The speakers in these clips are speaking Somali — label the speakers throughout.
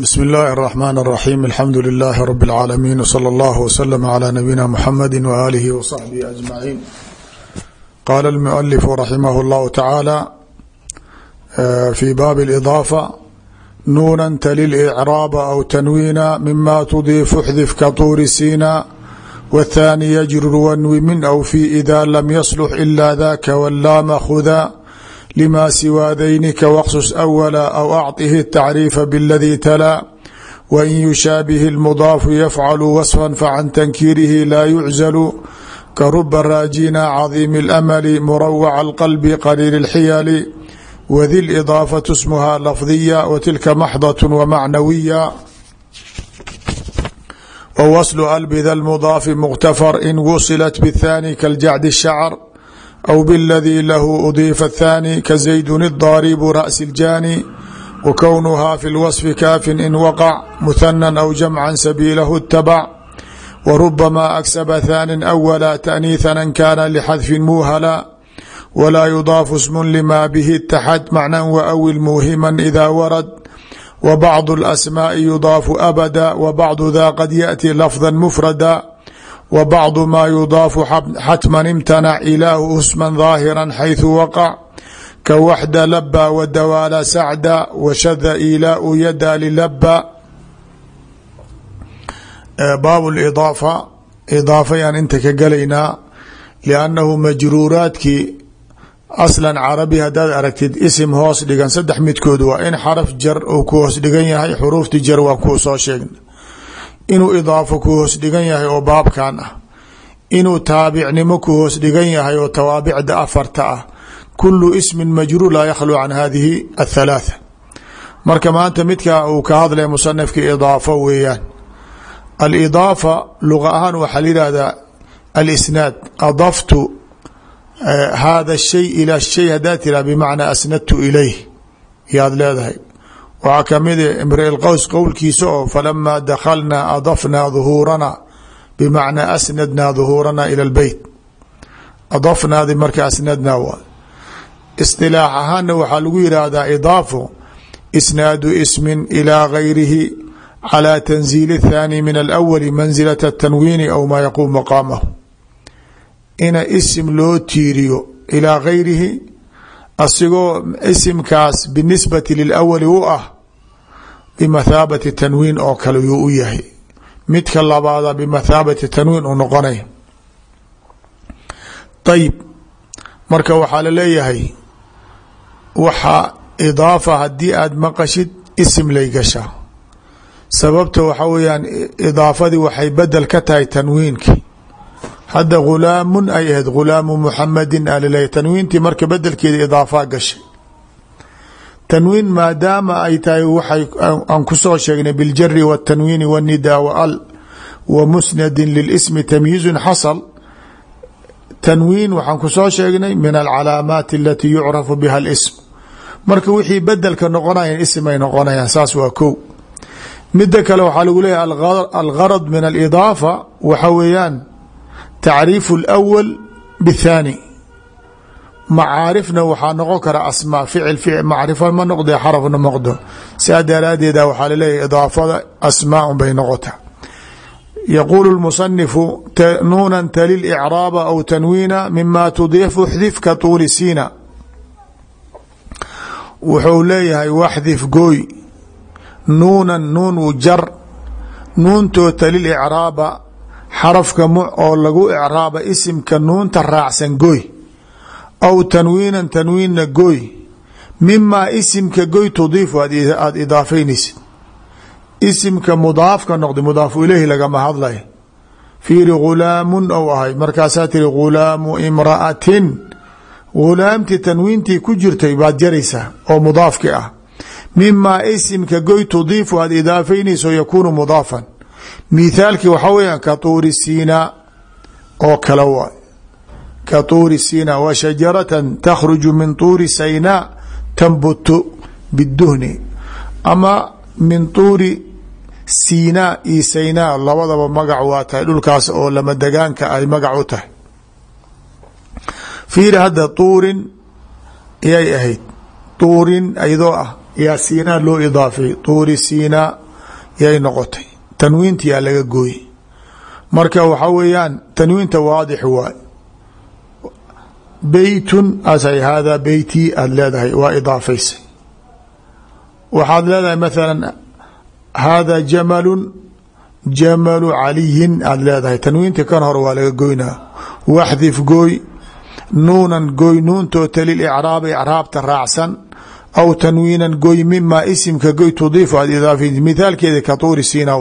Speaker 1: bsm اllahi الرحmn الرaxيm alxamdu لilh rb العaalamiin wslى اllah wslm عlى nabiyina mxamedi walihi wصaxbihi aجmaciin qala اlmualifu raximah اllahu tacaala fi baabi اlإضaafa nuuna tali اlإcraaba aw tanwiina mima tudiifu xdif ka tuuri siina wاthaani yajrur wanwi min aw fi ida lam yaslux ila daka wlaama khuda lma siwaa daynika waqsus awala aw acطihi الtacriifa bاladii talaa wain yushaabihi اlmudaafu yafcalu wasfa facan tankiirihi laa yuczalu karuba raajina cadiimi اlamali murawaca اlqalbi qaliil اlxiyali wadi اlidaafatu smuha lafdiya watilka maxdaة wamacnawiya wwaslu albida اlmudaafi mukhtafar in wusilat bاthani kaljacdi الshacr aw bاladii lahu udiifa الthani kazaydun الdaaribu ra'si اljaani wa kownuhaa fi اlwaصfi kaafin in waqac muhanan aw jamcan sabiilahu اtabac wa rubamaa agsaba thaanin awala taأniihan an kaana lxadfin muuhala walaa yudaafu smun lima bihi اtaxad macnan waawil muuhiman ida warad wa bacdu اlasmaaءi yudaafu abada wa bacdu da qad yaأti lafظa mufrada w bacdu maa yudaafu xatman imtanac ilaahu usman daahira xayثu waqac ka waxda laba wadawaala sacda washada ilaau yada lilaba baab idaafa idaafayaan inta ka galaynaa liannahu majruuraadkii aslan carabi hadaad aragtid isim hoos dhigan saddex midkood waa in xaraf jar uu ku hoos dhigan yahay xuruufti jar waa kuu soo sheegna inuu idaafo ku hoos dhigan yahay oo baabkan ah. Inuu taabicnimo ku hoos dhigan yahay oo tawaabicda afarta ah. Kulu ismin majruur laa yakhlu can hadihi athalaatha. Marka maanta midka uu ka hadlaya musanifka idaafo weeyaan. Alidaafa luqa ahaan waxaa la yihahdaa alisnaad adaftu hada shay ila shay hadaa tiraa bimacnaa asnadtu ilayh yaad leedahay waxaa ka mid ah a imriilqaws qowlkiisa oo falamaa dakhalnaa adafnaa duhuuranaa bimacnaa asnadnaa duhuuranaa ila lbeyt adafnaadi marka asnadnaa waa. Istilaax ahaana waxaa lagu yidhaahdaa idaafo isnaadu ismin ilaa gayrihi calaa tanziili athaani min alawali mansilata atanwiini aw maa yaquum maqaamahu. Ina isim loo tiiriyo ilaa gayrihi asigoo isimkaas binisbati lilawali u ah bimathaabati tanwiin oo kale yuu u yahay. Midka labaada bimathaabati tanwiin u noqonay. Ayib marka waxaa la leeyahay waxaa idaafa haddii aad maqashid isim lay gashaa. Sababta waxaa weyaan idaafadii waxay bedel ka tahay tanwiinki hadda ghulaamun ay ahayd ghulaamu muxamadin alaleeyahy tanwiintii marka bedelkeeda idaafaa gashay tanwiin maadaama ay tahay waxay aan kusoo sheegnay biاljari wالtanwiini wالnidaa wal wa musnadi lilismi tamyiizun xasal tanwiin waxaan kusoo sheegnay min alcalaamaati alati yucrafu biha اlism marka wixii bedelka noqonayan ism ay noqonayaan saas waa ko mida kale waxaa lagu leeyahy algarad min alidaafa waxa weeyaan tacriifu اlأwal bالthaani macaarifna waxaa noqon kara asmaa ficil macrifa ma noqde xarafna noqdo saa daraadeeda waxaa laleeyahy idaafada asmaa bay noqota yaquulu اlmusanifu nuuna tali icraaba aw tanwiina mima tudiifu xdif ka tuuli siina wuxuu leeyahay waxdif gooy nuunan nuun jar nuuntoo tali icraaba xarafka oo lagu icraaba isimka nuunta raacsan gooy aw tanwiinan tanwiinna gooy mimaa isimka goy tudiifu aada idaafaynaysid isimka mudaafka noqday mudaafu ileyhi lagama hadlay. Fiiri ghulaamun ou ahay markaasaa tiri ghulaamu imra'atin ghulaamtii tanwiintii ku jirtay baad jaraysaa oo mudaafki ah. Mimaa isimka goy tudiifu aada idaafaynayso yakuunu mudaafan mithaalkii waxaa weyaan ka tuuri siinaa oo kale waay ka tuuri sinaa wa shajaratan takhruju min tuuri saynaa tanbutu biduhni ama min tuuri siinaa iyo saynaa labadaba magac waa tahay dhulkaas oo lama degaanka ay magac u tahay. Fiiri hadda tuurin yay ahayd. Tuurin iyadoo ah yaa siinaa loo idaafay tuuri siinaa yay noqotay tanwiinta yaa laga gooyey. Marka waxa weeyaan tanwiinta waadix waay. Beytun asay haadaa beyti aada leedahay waa idaafaysay. Waxaad leedahay mathala haadaa jamalun jamalu caliyin aada leedahay. Tanwiinta kan hore waa laga goynaa waxdif gooy nuunan gooy nuuntoo talil icraab icraabta raacsan aw tanwiinan gooy mimaa isimka goy tudiifu aad idaafa mithaalkeeda ka tuuri siina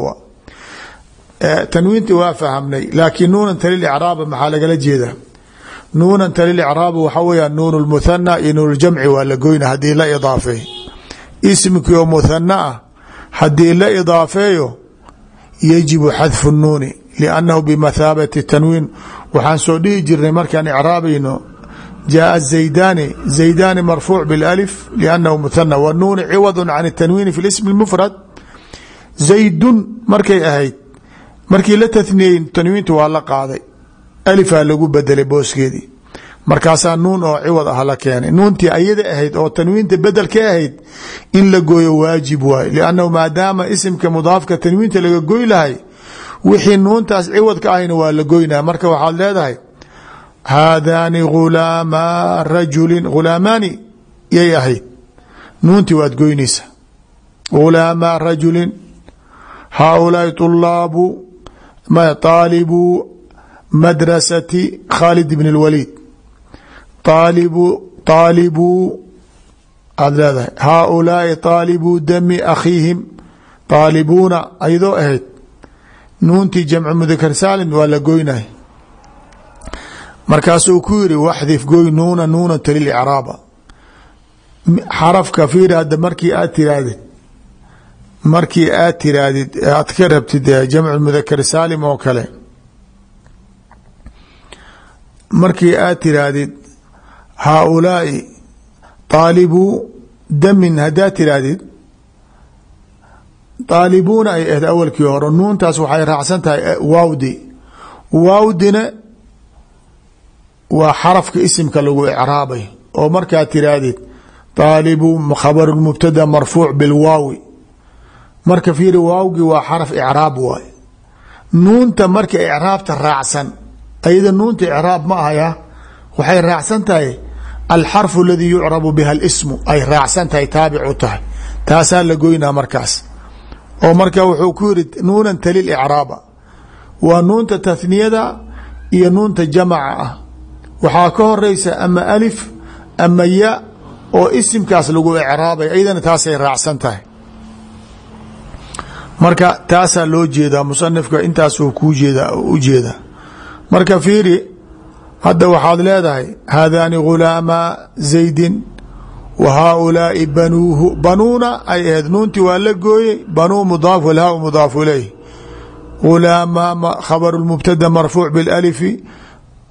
Speaker 1: wa tanwiinta waa fahamnay laakiin nuunan talil icraaba maxaa lagala jeedaa? Nuunan talil icraaba waxaa weya nuun lmuthana iyo nuun ljamci waa la goyna haddii la idaafeey isimkii oo muthana ah haddii la idaafeeyo yajibu xadfu nuuni liannahu bimathaabati tanwiin. Waxaan soo dhihi jirnay markaan icraabayno jaaa zaydani zaydani marfuuc bialif liannahu muthana wanuuni ciwadu can tanwiini fi lismi mufrad zaydun markay ahayd markii la taniyey tanwiinta waa la qaaday. Alifaa lagu bedelay booskeedii markaasaa nuun oo ciwad ah la keenay. Nuuntii ayada ahayd oo tanwiinta bedel ka ahayd in la gooyo waajib waay. Liannahu maadaama isimka mudaafka tanwiinta laga goy lahay wixii nuuntaas ciwad ka ahayna waa la goynaa. Marka waxaad leedahay haadaani ghulaama rajulin ghulaamaani yay ahayd. Nuuntii waad goynaysaa. Ghulaama rajulin haaulaai طulaabu طaalibu madrasati khaalid bn اlwaliid aalibu aalibuu aad leedahay haaulaai aalibuu dami akhiihim aalibuuna ayadoo ahayd nuuntii jamcu mudakar saalim waa la goynay markaasuu ku yiri waxdif goy nuuna nuunata lilicraaba xarafka fiir hadda markii aad tiraahdeed markii aad tiraadid aad ka rabtid jamcu mudakar saalim oo kale markii aad tirahdid haaulaai aalibuu damin hadaa tirahdid aalibuuna ay ahayd awalkii hore nuuntaas waxay raacsan tahay waawdi. Waawdina waa xarafka isimka lagu icraabay oo markaad tirahdid aalibu khabaru mubtada marfuuc bilwaawi marka fiiri waawgii waa xaraf icraab waay. Nuunta marka icraabta raacsan ayada nuunta icraab ma ahaya waxay raacsan tahay alxarfu aladii yucrabu biha اlsmu ay raacsan tahay taabic u tahay. Taasaa la markaas. Oo marka wuxuu ku yiri nuunan talil icraaba waa nuunta tathniyada iyo nuunta jamaca ah. Ka horeysa ama alif ama ya oo isimkaas lagu icraabay ayadana taasay raacsan tahay marka taasaa loo jeedaa musanifka intaasuu kuu jeeda u jeedaa. Marka fiiri hadda waxaad leedahay haadaani ghulaama zaydin wa haaulaai banuuhu banuuna ay ahayd nuuntii waa la gooyey banuu mudaaf walhaa mudaaf ilayh. Ghulaama khabaru mubtada marfuuc bilalifi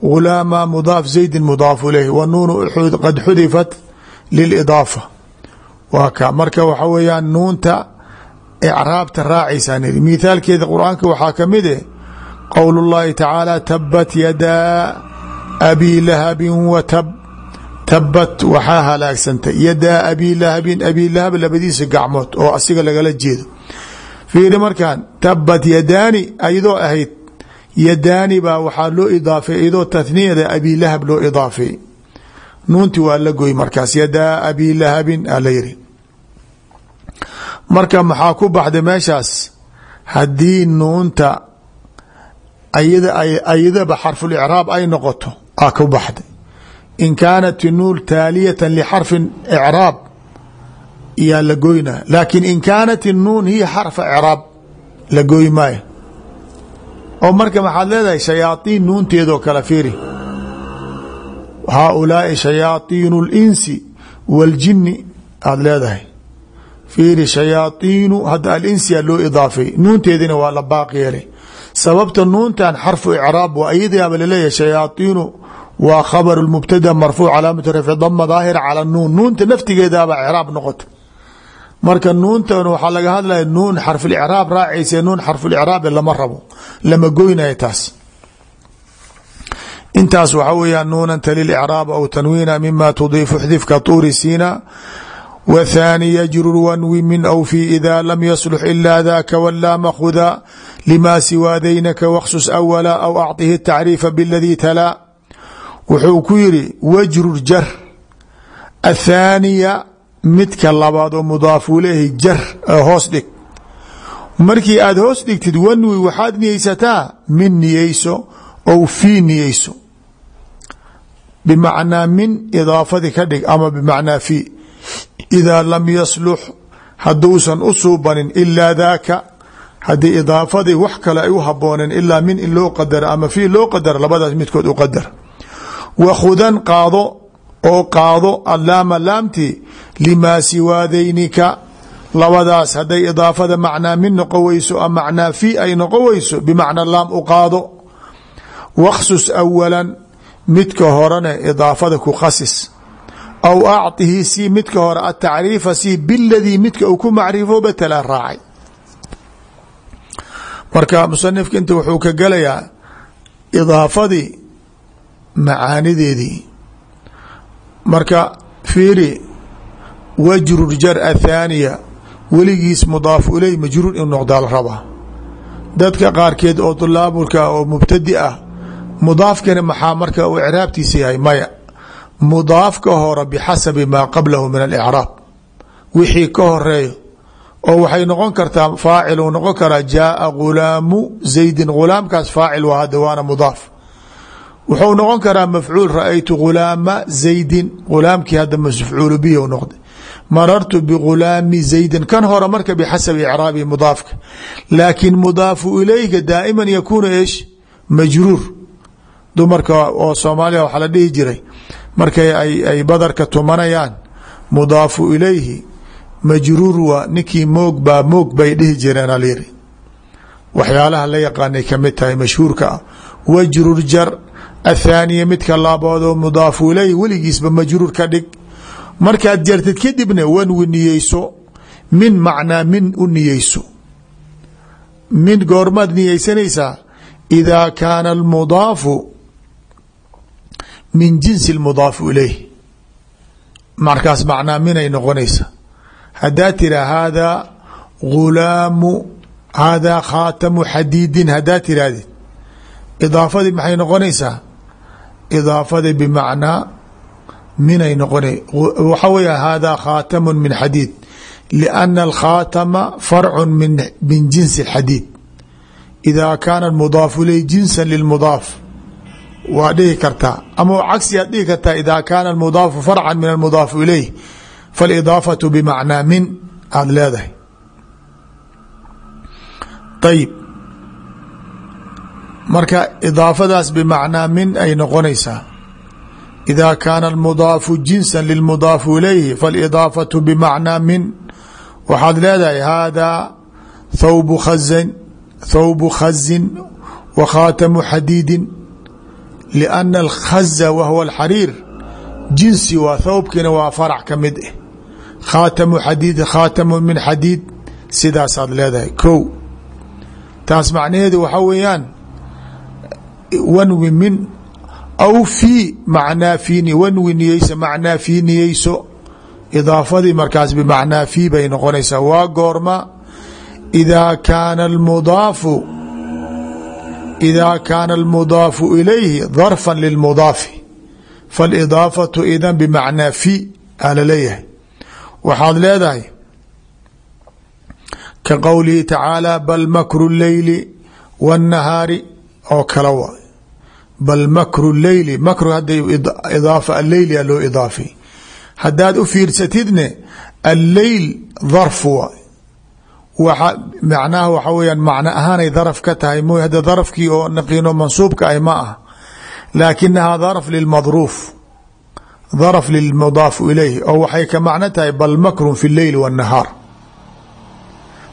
Speaker 1: ghulaama mudaaf zaydin mudaaf ilayh wanuunu qad xudifat lilidaafa waa ka marka waxa weeyaan nuunta icraabta raacaysaa mithaalkeeda qur'aanka waxaa ka mid eh qowl اllahi tacaala tabat yadaa abi lahabin wa tab tabat waxaa halaagsantay yadaa abi lahabin abi lahab labadiisa gacmood oo asiga lagala jeedo. Fiiri markaan tabat yadaani ayadoo ahayd yadaani baa waxaa loo idaafay iyadoo tathniyada abi lahab loo idaafay. Nuunti waa la goy markaas yadaa abi lahabin a la yiri marka maxaa ku baxday meeshaas? Haddii nuunta ayada ayadaba xarfulicraab ay noqoto a ku baxday. In kaanat nuun taaliyata lixarfin icraab yaa la goynaa laakin in kaanat nuun hiya xarfa icraab la maayo. Oo marka maxaad leedahay shayaaiin nuunteedoo kale fiiri. Haaulaai shayaaiinu اlinsi waاljini aada leedahay fiiri shayaaiinu hadda alinsiya loo idaafay nuunteedina waa la baaq yeelay. Sababta nuuntan xarfu icraab waa iyadaaba la leeyahay shayaaiinu waa khabar mubtada marfuuc calaamatu rafci dama daahira cala nuun. Nuunta naftigeedaaba icraab noqota marka nuuntan waxaa laga hadlaya nuun xarfulicraab raacaysa nuun xarfulicraabe lama rabo lama goynaya taas. Intaas waxa weeyaan nuunan talil icraab aw tanwiina mima tudiifu xdifka tuuri siina w thaani yajrur wanwi min aw fi ida lam yaslux ila daka wlaa makhuda lima siwaa daynaka wksus awala aw acطihi tacriifa bاladii talaa wuxuu ku yiri wajrur jar athaaniya midka labaad oo mudaafu lehi jar hoos dhig markii aad hoos dhigtid wanwi waxaad niyeysataa min niyeyso ow fii niyeyso bimacnaa min idaafadi ka dhig ama bimacnaa fi idaa lam yaslux hadduusan u suubanin ilaa daaka haddii idaafadii wax kale ay u habooneen ilaa min in loo qadaro ama fi loo qadaro labadaas midkood u qadar wakhudan qaado oo qaado allaama laamti limaa siwaa daynika labadaas hadday idaafada macnaa min noqon weyso macnaa fi ay noqon weyso bimacna laam u qaado waksus awalan midka horena idaafada ku khasis aw acطihi si midka hore atacriifa si biladii midka uu ku macrifooba tala raacay marka musanifka inta wuxuu ka gelayaa idaafadii macaanideedii marka fiiri wajrur jar athaaniya weligiis mudaaf iley majruur in noqdaa la rabaa dadka qaarkeed oo dulaabulka oo mubtadi ah mudaafkani maxaa marka uu icraabtiisa yahay maya mudaafka hore bixasabi maa qablahu min alicraab wixii ka horeeyo oo waxay noqon kartaa faacil uu noqon karaa jaaa gulaamu zaydin gulaamkaas faacil waa hadda waana mudaaf. Wuxuu noqon karaa mafcuul ra'aytu gulaama zaydin gulaamkii hadda mafcuulu bihi u noqday. Marartu bigulaami zaydin kan hore marka bixasabi icraabi mudaafka. Laakiin mudaafu ilayka daa'iman yakuunu eesh majruur. Dumarka oo soomaaliya waxaa la dhihi jiray markay ay badarka tumanayaan mudaafu ilayhi majruur waa ninkii moog baa moog bay dhihi jireen alyiri waxyaalaha la yaqaanay ka mid tahay mashhuurka ah. Wajrur jar athaaniya midka laaboodoo mudaafu ilayhi weligiisba majruur ka dhig. Markaad jartid kadibna wanwi niyeyso min macnaa min u niyeyso. Min goormaad niyeysanaysaa idaa kaana almudaafu min jinsi mudaafu ilayh. Markaas macnaa minay noqonaysa. Haddaad tira haadaa gulaamu haadaa khaatamu xadiidin haddaad tirahdid idaafadii maxay noqonaysaa? Idaafadii bimacnaa minay noqona waxa weya haadaa khaatamu min xadiid lianna alkhaatama farcu min jinsi xadiid idaa kaana mudaafu ilayh jinsa lilmudaaf waa dhihi kartaa ama cagsi aad dhihi kartaa ida kaana mudaafu farca min almudaafu ilayh faalidaafatu bimacnaa min aada leedahay. Ayib marka idaafadaas bimacnaa min ay noqonaysaa. Ida kaana almudaafu jinsa lilmudaafu ilayhi faalidaafatu bimacnaa min waxaad leedahay haadaa thawbu khazin thawbu khazin wa khaatamu xadiidin لأن الkhaza whw الxariir jinsi waa thawbkiina waa farac ka mid ah khaatamu xadiid khaatamu min xadiid sidaasaad leedahay ko taas macnaheedu waxaa weeyaan wanwi min aw fii macnaa fii wanwi niyeyso macnaa fii niyeyso idaafadii markaas bimacnaa fii bay noqonaysaa waa goorma إida kaana اlmudaafu إda kaana اlmudaafu ilayhi ظarfa lilmudaafi faاlidaafatu idan bimacnaa fi aa laleeyahay waxaad leedahay ka qowlihi tacaalى bal makru اleyli wالnahaari oo kala waay bal makru leyli makru hadda idaafa alleyli a loo idaafay haddaad u fiirsatidne alleyl dharf waay waxa macnaha waxa weyaan macno ahaanay daraf ka tahay mooy hadda darafkii oo naqiino mansuubka ah ma ah laakinahaa darf lilmadruuf darf lilmudaafu ilayh oo waxay ka macno tahay bal makrun fi leyl wاnnahaar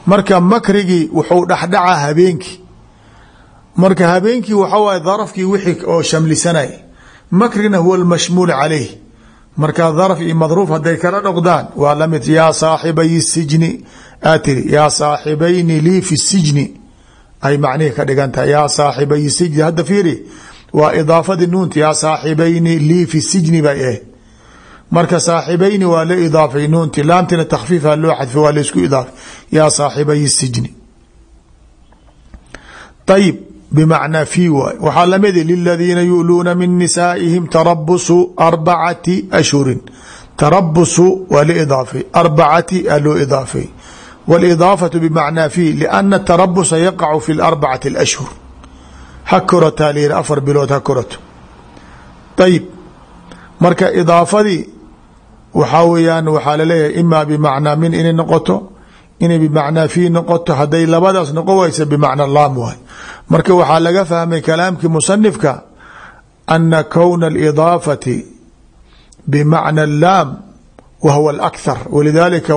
Speaker 1: marka makrigii wuxuu dhexdhaca habeenkii. Marka habeenkii waxa waay darafkii wixii oo shamlisanay. Makrina huwa lmashmuul calayh marka darf iyo madruuf hadday kala noqdaan waa la mid yaa saaxibay sijni aa tiri yaa saaxibayni lii fi sijni. Ay macnihii ka dhigan tahay yaa sijni hadda fiiri waa idaafadii nuunta yaa saaxibayni lii fi sijni bay ahayd marka saaxibayni waa la idaafay nuunti laamtina takfiifa loo xadfay waa la isku idaafay yaa saaxibay sijni. Ayib bmacnaa fi waay waxaa la mid liladiina yu'luuna min nisaa'ihim tarabusu arbacati ashhurin tarabusu waa la idaafay arbacati a loo idaafay wاlidaafatu bmacnaa fi lana tarabusa yaqacu fi larbacati اlashhur ha korataa la yihi afar bilood ha korato ayib marka idaafadii waxaa weeyaan waxaa la leeyahay imaa bimacnaa min inay noqoto inay bimacnaa fi noqoto hadday labadaas noqon waysa bimacna laam waay. Marka waxaa laga fahmay kalaamkii musanifka ana kowna alidaafati bimacna laam wa huwa alakhar walidaalika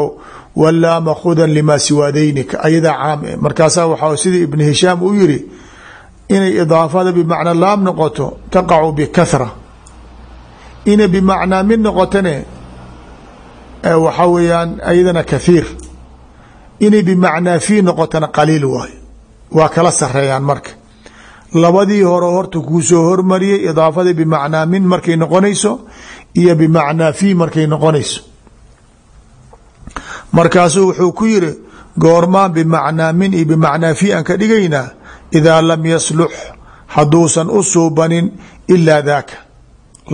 Speaker 1: walaama khudan lima siwaadaynika ayadaa caam markaasaa waxaa sida ibn hishaam u yiri inay idaafada bimacna laam noqoto taqacu bikahra inay bimacnaa min noqotone waxaa weeyaan ayadana kathiir inay bimacnaa fi noqotona qaliil waay waa kala sareeyaan marka. Labadii hore horta kuu soo hormariyey idaafada bimacnaa min markay noqonayso iyo bimacnaa fi markay noqonayso. Markaasuu wuxuu ku yiri goormaan bimacnaa min iyo bimacnaa fi aan ka dhigaynaa idaa lam yaslux hadduusan u suubanin ilaa daaka.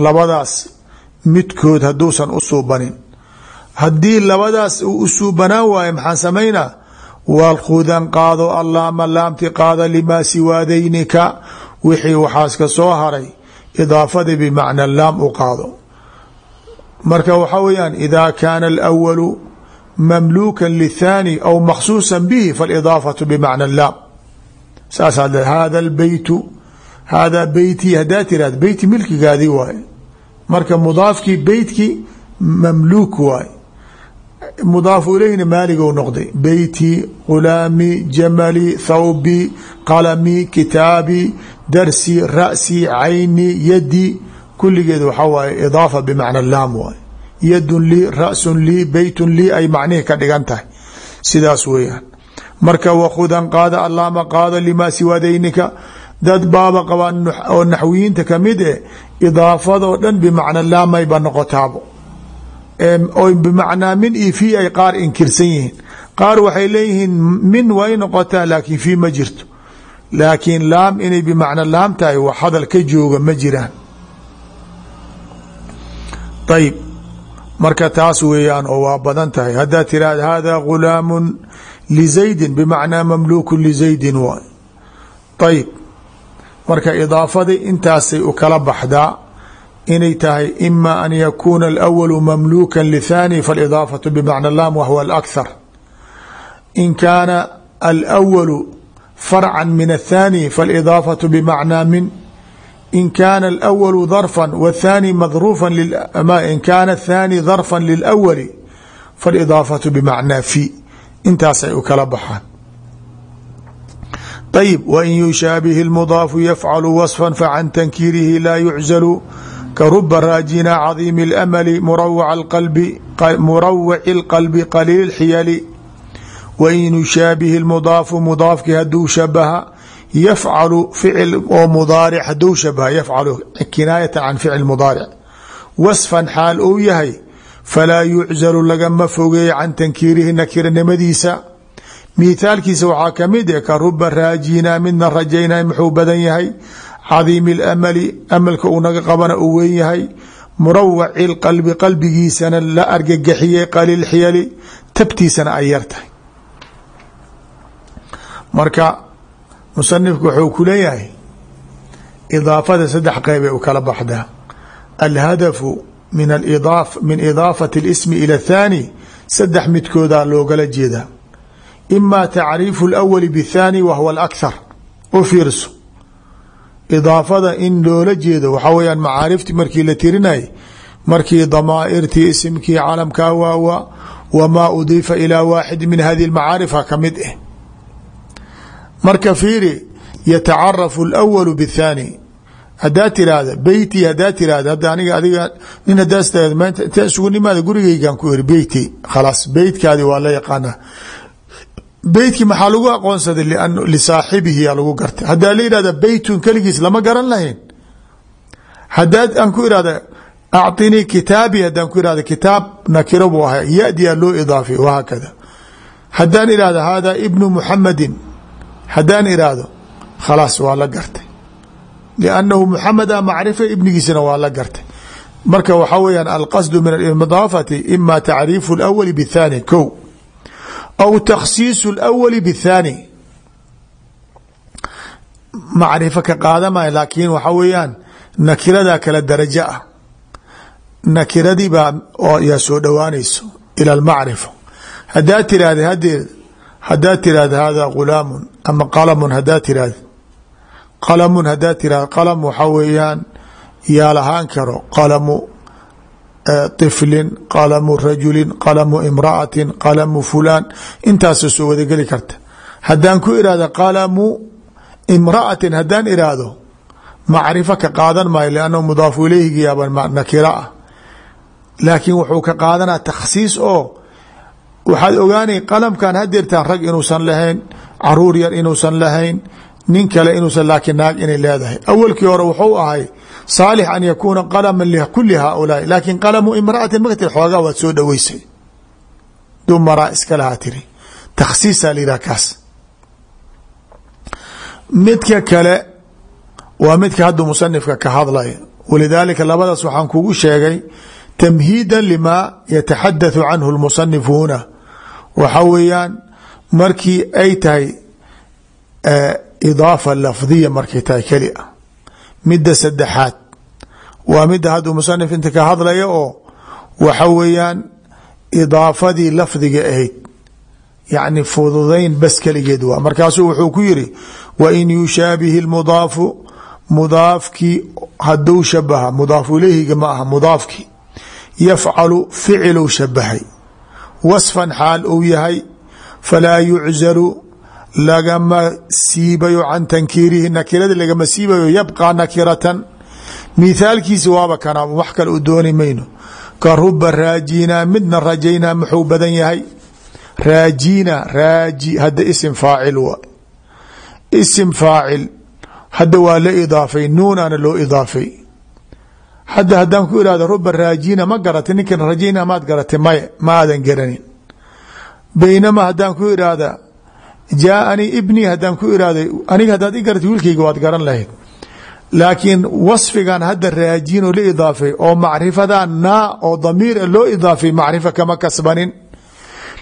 Speaker 1: Labadaas midkood hadduusan u suubanin haddii labadaas uu u suubanaan waayo maxaan samaynaa waalkhudan qaado allaama laamti qaada limaa siwaadaynika? Wixii waxaas ka soo haray idaafadii bimacna laam u qaado. Marka waxaa weeyaan idaa kaana alawalu mamluukan lithaani aw makhsuusan bihi faalidaafatu bimacna laam. Saasaad hada lbeytu haadaa beyti haddaa tiraad beyti milkigaadii waaye. Marka mudaafkii beytkii mamluuk waaye mudaafu ilayhina maaligou noqday. Beyti gulaami jamali thawbi qalami kitaabi darsi ra'si cayni yadi kulligeed waxaa waaye idaafa bimacna laam waaye. Yadun lii ra'sun lii beytun lii ay macnihii ka dhigan tahay. Sidaas weeyaan. Marka wakhudan qaada allaama qaada limaa siwaadaynika. Dad baaba qabaan oo naxwiyiinta ka mid eh idaafadoo dhan bimacna laamayba noqotaabo oo bimacnaa min iyo fi ay qaar inkirsan yihiin. Qaar waxay leeyihiin min way noqotaa laakiin fi ma jirto. Laakiin laam inay bimacna laam tahay wax hadal ka jooga ma jiraan. Ayib marka taas weeyaan oo waa badan tahay. Haddaad tiraahda hada gulaamu lizaydin bimacnaa mamluuku lizaydin waay ayib marka idaafadii intaasay u kala baxdaa inay tahay ima an yakuuna alawalu mamluuka lithaani faalidaafatu bimacna lam wahwa alakhar in kaana alwalu farca min athaani faalidaafatu bimacnaa min. In kaana alawalu darfan wthaani madruufa in kaana athaani darfan lilawali faalidaafatu bimacnaa fi. Intaasay u kala baxaan. Ayib wain yushaabihi اlmudaafu yafcalu waصfa facan tankiirihi laa yuczalu karuba raajina cadiimi اlamali murawaci اlqalbi qaliil اxyali wain yushaabihi اlmudaafu mudaafki haduu shabaha yafcalu ficil oo mudaaric haduu shabaha yafcalu kinaayata can ficil mudaaric wasfan xaal uu yahay falaa yuczalu lagama fogeeya can tankiirihi nakiranimadiisa mithaalkiisa waxaa kamid eh ka ruba raajina midna rajaynay muxuu badan yahay cadiimi اlamali amalka uu naga qabana uu weyn yahay murawaci lqalbi qalbigiisana la argagaxiyey qaliil xiyali tabtiisana ay yar tahay marka musanifku wuxuu ku leeyahay idaafada saddex qeybay u kala baxdaa alhadafu min min idaafati اlismi ilى اthaani saddex midkoodaa loogala jeedaa ima tacriifu اlawali bاthaani wa huwa alakhar u fiirso idaafada in loola jeedo waxaa weyaan macaarifti markii la tirinayay markii damaa'irtii isimkii calamkaa waawa wamaa udiifa ilaa waaxid min hadihi lmacaarif ha ka eh. marka fiiri yatacarafu alwalu bithaani. Hadaa tiraahda beyti hadaa tiraahda hadda aniga adiga nin hadaas tirahda maanta intaa isugu ku iri beyti. Khalaas beytkaadi waa la yaqaanaa beytkii maxaa lagu aqoonsaday lisaaxibihi yaa lagu gartay. Haddaa la yidhahda beytun lama garan lahayn. Hadaad aan ku ihahda acطinii kitaabi haddaan ku ihahda kitaab nakiro buu ahay yadiyaa loo idaafiy wahaakada haddaan ihahda haadaa ibnu muxamadin haddaan ihahdo khalaas waa la gartay. Liannahu muxameda macrifa ibnigiisana waa la gartay. Marka waxaa weyaan alqasdu min almudaafati ima tacriifu اlawali bthaani ko aw takhsiisu اlawali bاthaani macrifo ka qaadamaya laakiin waxaa weeyaan nakiradaa kala darajo ah nakiradii baa yaa soo dhowaanayso ila almacrifa haddaad tirahda hadeed haddaad tirahda hada gulaamun ama qalamun haddaad tirahda qalamun haddaad tirahda qalam waxaa weeyaan yaa lahaan karo qalamu طiflin qalamu rajulin qalamu imra'atin qalamu fulaan intaasa soo wadageli karta haddaan ku irahda qalamu imra'atin haddaan iraahdo macrifo ka qaadan maayo lannahu mudaafu ileyhigi yaaba nakira ah laakiin wuxuu ka qaadanaa takhsiis oo waxaad ogaanay qalamkan hadeertaan rag inuusan lahayn carruur yar inuusan lahayn nin kale inuusan laakiin naag inay leedahay. Awalkii hore wuxuu ahay saalix an yakuuna qalama likuli haaulaai. Laakiin qalamu imra'atin maka tir xoogaa waad soo dhoweysay. Dumaraa iska lahaa tiri. Takhsiisaa la kaas. Midka kale waa midka hadda musanifka ka hadlaya. Walidaalika labadaas waxaan kugu sheegay tamhiida lima yataxadathu canhu lmusanifu waxa weeyaan markii ay tahay idaafa lafdiya markay tahay keli a midda saddexaad waa midda hadda musanif inta ka hadlaya oo waxa weeyaan idaafadii lafdiga ahayd yacni fududayn bas keligeed waa. Markaasuu wuxuu ku yiri wain yushaabihi lmudaafu mudaafkii haduu shabaha mudaafu ileyhiga ma aha mudaafkii yafcalu ficilou shabahay. Wasfan xaal uu yahay falaa yuczalu lagama siibayo can tankiirihi nakirada lagama siibayo yabqى nakiratan. Mithaalkiisi waaba kana wax kale u dooni ka ruba raajina midna rajaynaa muxuu badan yahay? Raajina raaji hadda isim faacil wa. Isim faacil hadda waa la idaafay nuunaana loo idaafay. Hadda haddaan ku ihahdo ruba raajina ma garatay ninkan rajayna maad garatay maya ma garanin. Baynama haddaan ku ihahda jaaanii ibnii haddaan ku ihahdo aniga haddaad i garatay wiilkayga waad garan lahayd laakiin wasfigan hadda raajinoo la idaafay oo macrifadan naa oo damiira loo idaafay macrifa kama kasbanin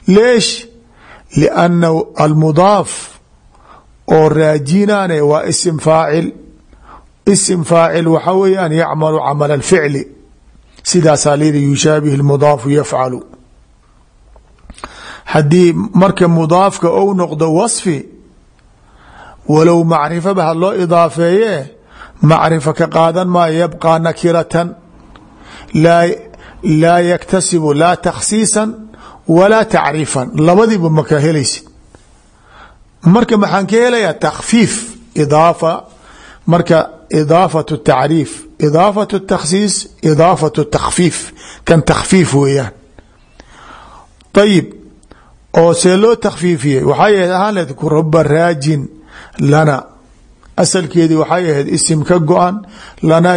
Speaker 1: leesh lianna almudaaf oo raajinaane waa isim faacil isim faacil waxa weeyaan yacmalu camal alficli sidaasaa layidhi yushaabihi mudaafu yafcalu haddii marka mudaafka ou noqdo wasfi walow macrifaba ha loo idaafeeye macrifa ka qaadan maayo yabqى nakiratan laa yaktasibu laa takhsiisan walaa tacriifan. Labadiiba maka helaysid. Marka maxaan ka helayaa takfiif idaafa. Marka idaafat tacriif idaafat takhsiis idaafat takfiif kan takfiif weeyaan. Ayib oo see loo takfiifiyey waxay ahaan leed ruba raajin lana asalkeedii waxay ahayd isim ka go-an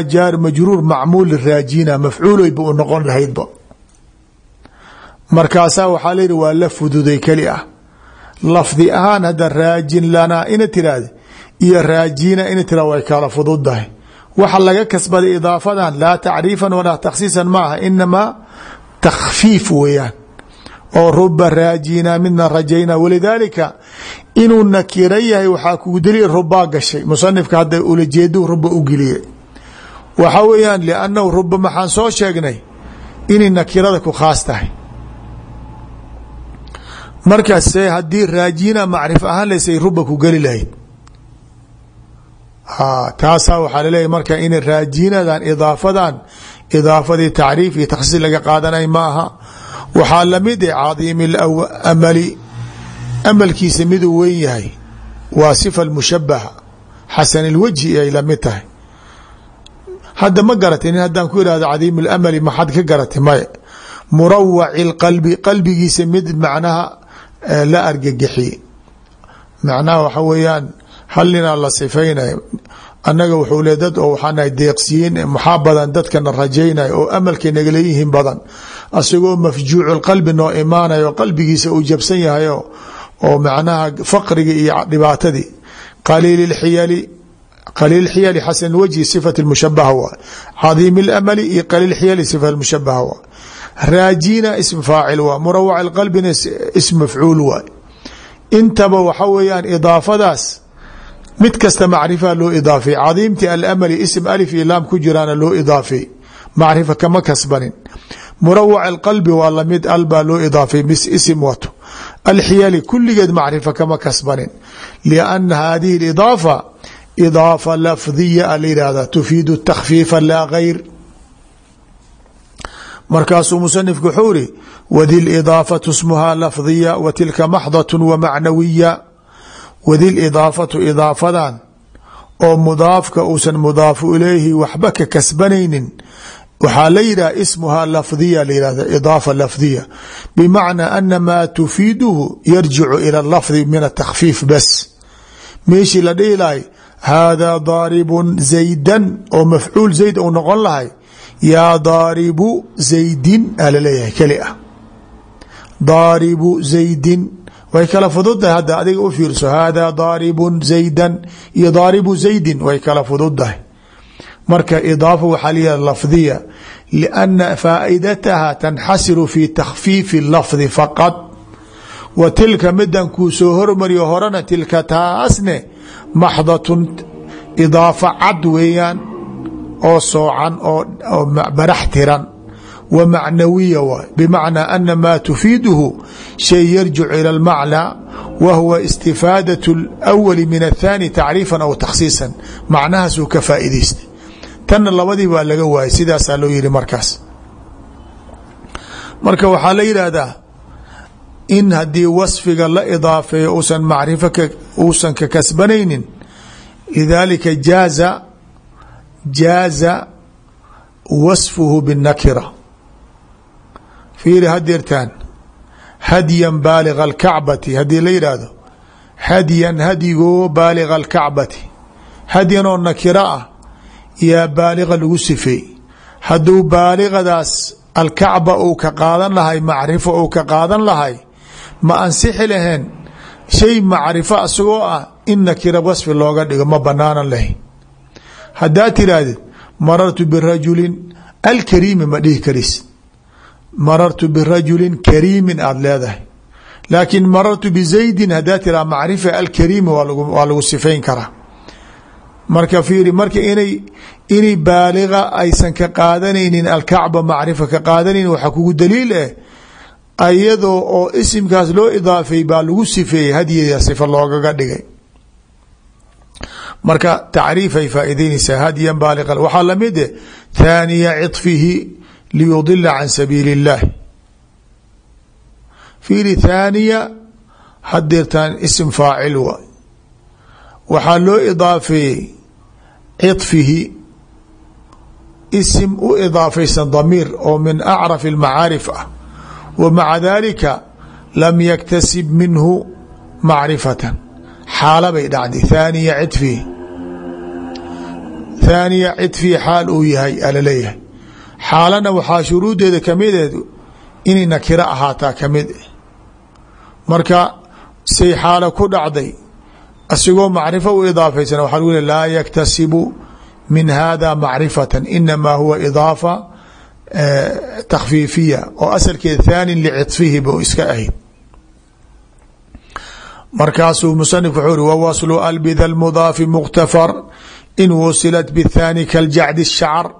Speaker 1: jaar majruur macmuul raajina mafcuulayba u noqon lahaydba. Markaasaa waxaa layihi waa la fududay keli ah. Lafdi ahaan hadda raajin lanaa ina tiraahda iyo raajina ina tira way kala fududdahay waxa laga kasbaday idaafadan laa tacriifan walaa takhsiisan ma aha inamaa takhfiif weeyaan oo ruba raajina midna rajayna. Walidaalika inuu nakira yahay waxaa kugu daliil rubaa gashay. Musanifka hadda ulajeedu ruba u geliyay waxa weeyaan liannahu ruba maxaan soo sheegnay? Inay nakirada ku khaas tahay. Markaase haddii raajina macrif ahaan laysay ruba ku geli lahayd. Taasaa waxaa laleeyahy marka in raajinadan idaafadan idaafadii tacriif iyo takhsiis laga qaadanay ma waxaa la mid eh cadiimi amali. Amalkiisa miduu weyn yahay. Waa sifa mushabaha xasan ilwajhi ay la mid hadda ma garatay nin haddaan ku ihahdo cadiim lamali maxaad ka garatay maya murawaci lqalbi qalbigiisa mid macnaha la argagixiye macnaha waxa weeyaan hal la sifaynaya annaga wuxuu le dad oo waxaa nahay deeqsiyiin maxaa dadkana rajaynaya oo amalkay nagaleeyihiin badan asagoo mafjuucu qalbi noo imaanayo qalbigiisa uu jabsan yahayo oo macnaha faqriga iyo dhibaatadii. Qaliil xiyali qaliil xiyali xasan wajhi sifat mushabaha waay cadiim اlamali iyo qaliil xiyali sifa mushabaha waay raajina ism faacil waa murawac qalbina ism mafcuul waay intaba waxa weeyaan idaafadaas mid kasta macrifa loo idaafay. Cadiimti alamali ism alif iyo laam ku jiraana loo kama kasbanin murawac alqalbi waa la mid al baa loo idaafay mis isim wato alxiyali kulligeed macrifa kama kasbanin. Lianna hadihi اidaafa idaafa lafdiya a la yihahda tufiidu takfiifa laa gayr markaasuu musanifku wuxuu iri wadi lidaafatu smuhaa lafdiya wa tilka maxdaة wamacnawiya wadi lidaafatu idaafadan oo mudaafka uusan mudaafu ilayhi waxba ka kasbanaynin waxaa la yidhaha ismuhaa lafdiya la yihahda idaafa lafdiya. Bimacnaa ana maa tufiiduhu yarjicu ila lafdi min atakfiif bas. Meeshii la dhihi lahay haadaa daaribun zaydan oo mafcuul zayd ou noqon lahay yaa daaribu zaydin aa la leeyahay keli ah. Daaribu zaydin way kala fududdahay hadda adiga u fiirso haadaa daaribun zaydan iyo daaribu zaydin way kala fududdahay marka idaafa waxaa layihaha lafdiya lianna faaidataha tanxasiru fi takhfiifi lafdi faqad wa tilka midan kuu soo hormariyo horena tilka taasne maxdatun idaafa cad weeyaan oo soocan oo barax tiran wa macnawiya waay bimacnaa ana maa tufiiduhu shay yarjicu ila lmacnaa wa huwa istifaadaة اlأwali min aلthaani tacriifan aw takhsiisan macnahaasuu ka faa'idaystay tanna labadii baa laga waayay sidaasaa loo yihi markaas. Marka waxaa la yidhaahdaa in haddii wasfiga la idaafeeyo usan macrifo uusan ka kasbanaynin lidaalika jaaza jaaza wasfuhu binnakira. Fiiri hadeertaan hadyan baaliga alkacbati haddii la yidhaahdo hadyan hadigoo baaliga alkacbati hadyan oo nakiro ah yaa baaliga lagu sifeey hadduu baaligadaas alkacba uu ka qaadan lahay macrifo uu ka qaadan lahay ma ansixi laheen shay macrifo isagoo ah in nakira wasfi looga dhigo ma banaanan lahayn. Haddaad tirahdid marartu birajulin alkariimi ma dhihi karis. Marartu birajulin kariimin aada leedahay. Laakiin marartu bizaydin haddaad tiraa macrifa alkariimi waa lagu sifayn karaa marka fiiri marka inay inay baaliga aysan ka qaadanaynin alkacba macrifa ka qaadanaynin waxaa kugu daliil eh ayadoo oo isimkaas loo idaafay baa lagu sifeeyey hadyiga sifa loogaga dhigay. Marka tacriifay faa'idaynaysaa hadyan baaliqa waxaa la mid eh thaaniya ciطfihi liyudila can sabiili اllah fiiri thaaniya hadeertaan isim faacil waay waxaa loo idaafeeyey ciطfihi isim u idaafaysan damiir oo min acraf اlmacaarif ah wa maca dalika lam yaktasib minhu macrifatan xaala bay dhacday thaaniya ciطfihi thaaniya ciطfihi xaal uu yahay alaleeyahay xaalana waxaa shuruudeeda kamideed inay nakiro ahaataa kamid marka say xaalo ku dhacday asigoo macrifo u idaafaysan waxaa lgu le laa yaktasibu min hada macrifatan inamaa huwa idaafa eh, takfiifiya oo asalkeed thaanin licidfihi buu iska ahayd. Markaasuu musanif wuxuu uri wawaslu albida mudaafi muktafar in wusilat bthaani kaljacdi الshacr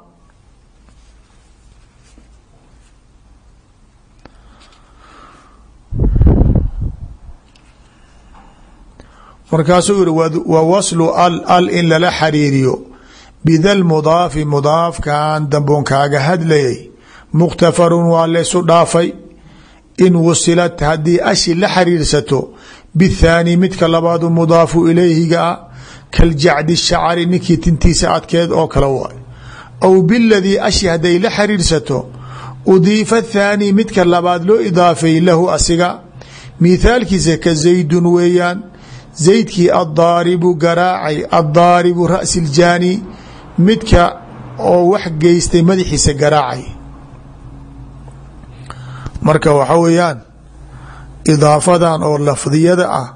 Speaker 1: markaasuu yihi wa waslu al al in lala xariiriyo. Bida lmudaafi mudaafkan damboon kaaga hadlayay mukhtafarun waa laysu dhaafay. In wusilat haddii ashi la xariirsato bithaani midka labaadu mudaafu ilayhiga a kaljacdi shacari ninkii tintiisa adkeed oo kale waay. Aw biladii ashi hadday la xariirsato udiifa thaani midka labaad loo idaafay lahu asiga. Mithaalkiisa ka zaydun weeyaan zaydkii addaaribu garaacay addaaribu ra'si iljaani midka oo wax geystay madaxiisa garaacay. Marka waxa weeyaan idaafadan oo lafdiyada ah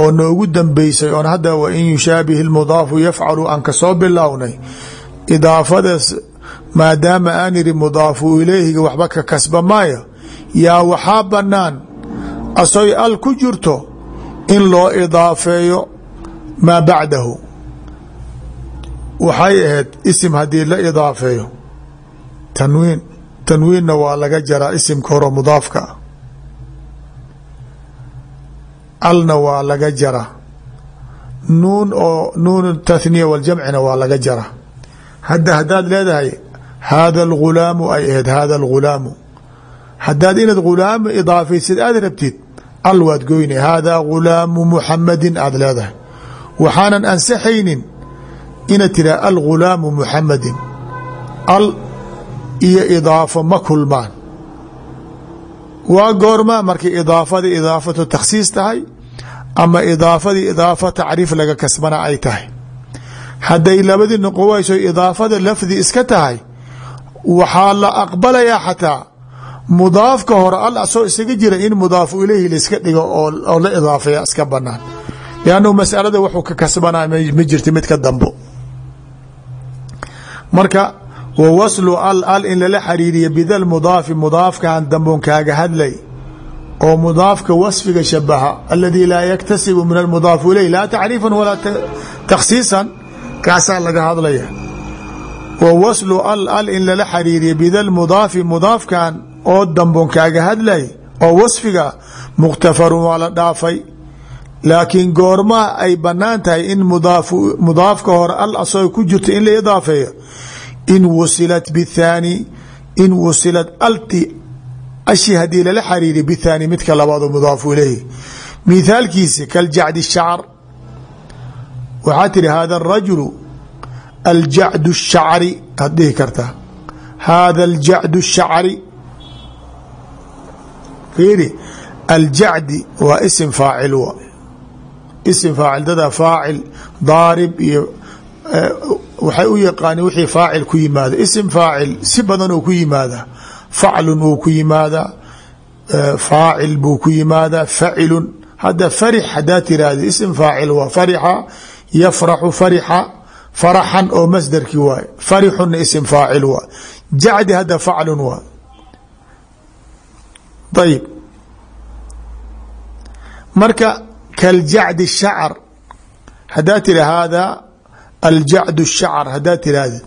Speaker 1: oo noogu dambeysay oon hadda wa in yushaabihi lmudaafu yafcalu aan ka soo bilownay idaafadaas maadaama aan iri mudaafu ilayhiga waxba ka kasba maayo yaa waxaa banaan asoy al ku jirto in loo idaafeeyo maa bacdahu. Waxay ahayd isim haddii la idaafeeyo. Tanwiin tanwiinna waa laga jaraa isimka horo mudaafka. Alna waa laga jaraa. Nuun oo nuun tathniya waljamcina waa laga jaraa. Hadda haddaad leedahay haada algulaamu ay ahayd haada algulaamu haddaad inaad ghulaamu idaafaysid aad rabtid al waad goyna haadaa ghulaamu muxamadin aad leedahay. Waxaanan ansaxaynin inaad tiraa algulaamu muxamadin al iyo idaafo ma kulmaan. Waa goormaa markay idaafadii idaafatu takhsiis tahay ama idaafadii idaafa tacriif laga kasbana ay tahay. Hadday labadii noqon wayso idaafada lafdi iska tahay waxaa la aqbalayaa xataa mudaafka hore al asoo isaga jira in mudaafu ilayhi laiska dhigo oo la idaafaya iska banaan. Liannahu masalada wuxuu ka kasbanaya ma jirta mid ka marka wa waslu al al in lala xariiriya bida mudaafi mudaafkan damboon kaaga hadlay oo mudaafka wasfiga shabaha aladii laa yaktasibu min almudaaf ilayh laa tacriifan walaa takhsiisan kaasaa laga hadlaya wa waslu al al in lala xariiriya bida mudaafi mudaafkan oo damboon kaaga hadlay oo wasfiga mukhtafarun waa dhaafay. Laakiin goormaha ay bannaan tahay in mudaafka hore al asoo ku jirto in la idaafeeyo. In wusilat bthaani in wusilat alti ashi haddii lala xariiriy bthaani midka labaad oo mudaafu ilayhi. Mithaalkiisi kaljacdi shacr waxaa tihi hada arajulu aljacdu shacri aad dhihi kartaa. Hada aljacdu shacri fiiri aljacdi waa isim faacil w isim faacil dada faacil daarib iyo waxay u yaqaaneen wixii faacil ku yimaada. Isim faacil si badan oo ku yimaada. Faclun wuu ku yimaadaa faacil buu ku yimaadaa facilun hadda farix haddaa tiraahda isim faacil waa farixa yafraxu farixa faraxan oo masdarkii waay. Farixunna isim faacil waa. Jacdi hadda faclun waa ayib marka kaljacdi shacr. Haddaa tiri haadaa aljacdu shacr haddaa tiraahda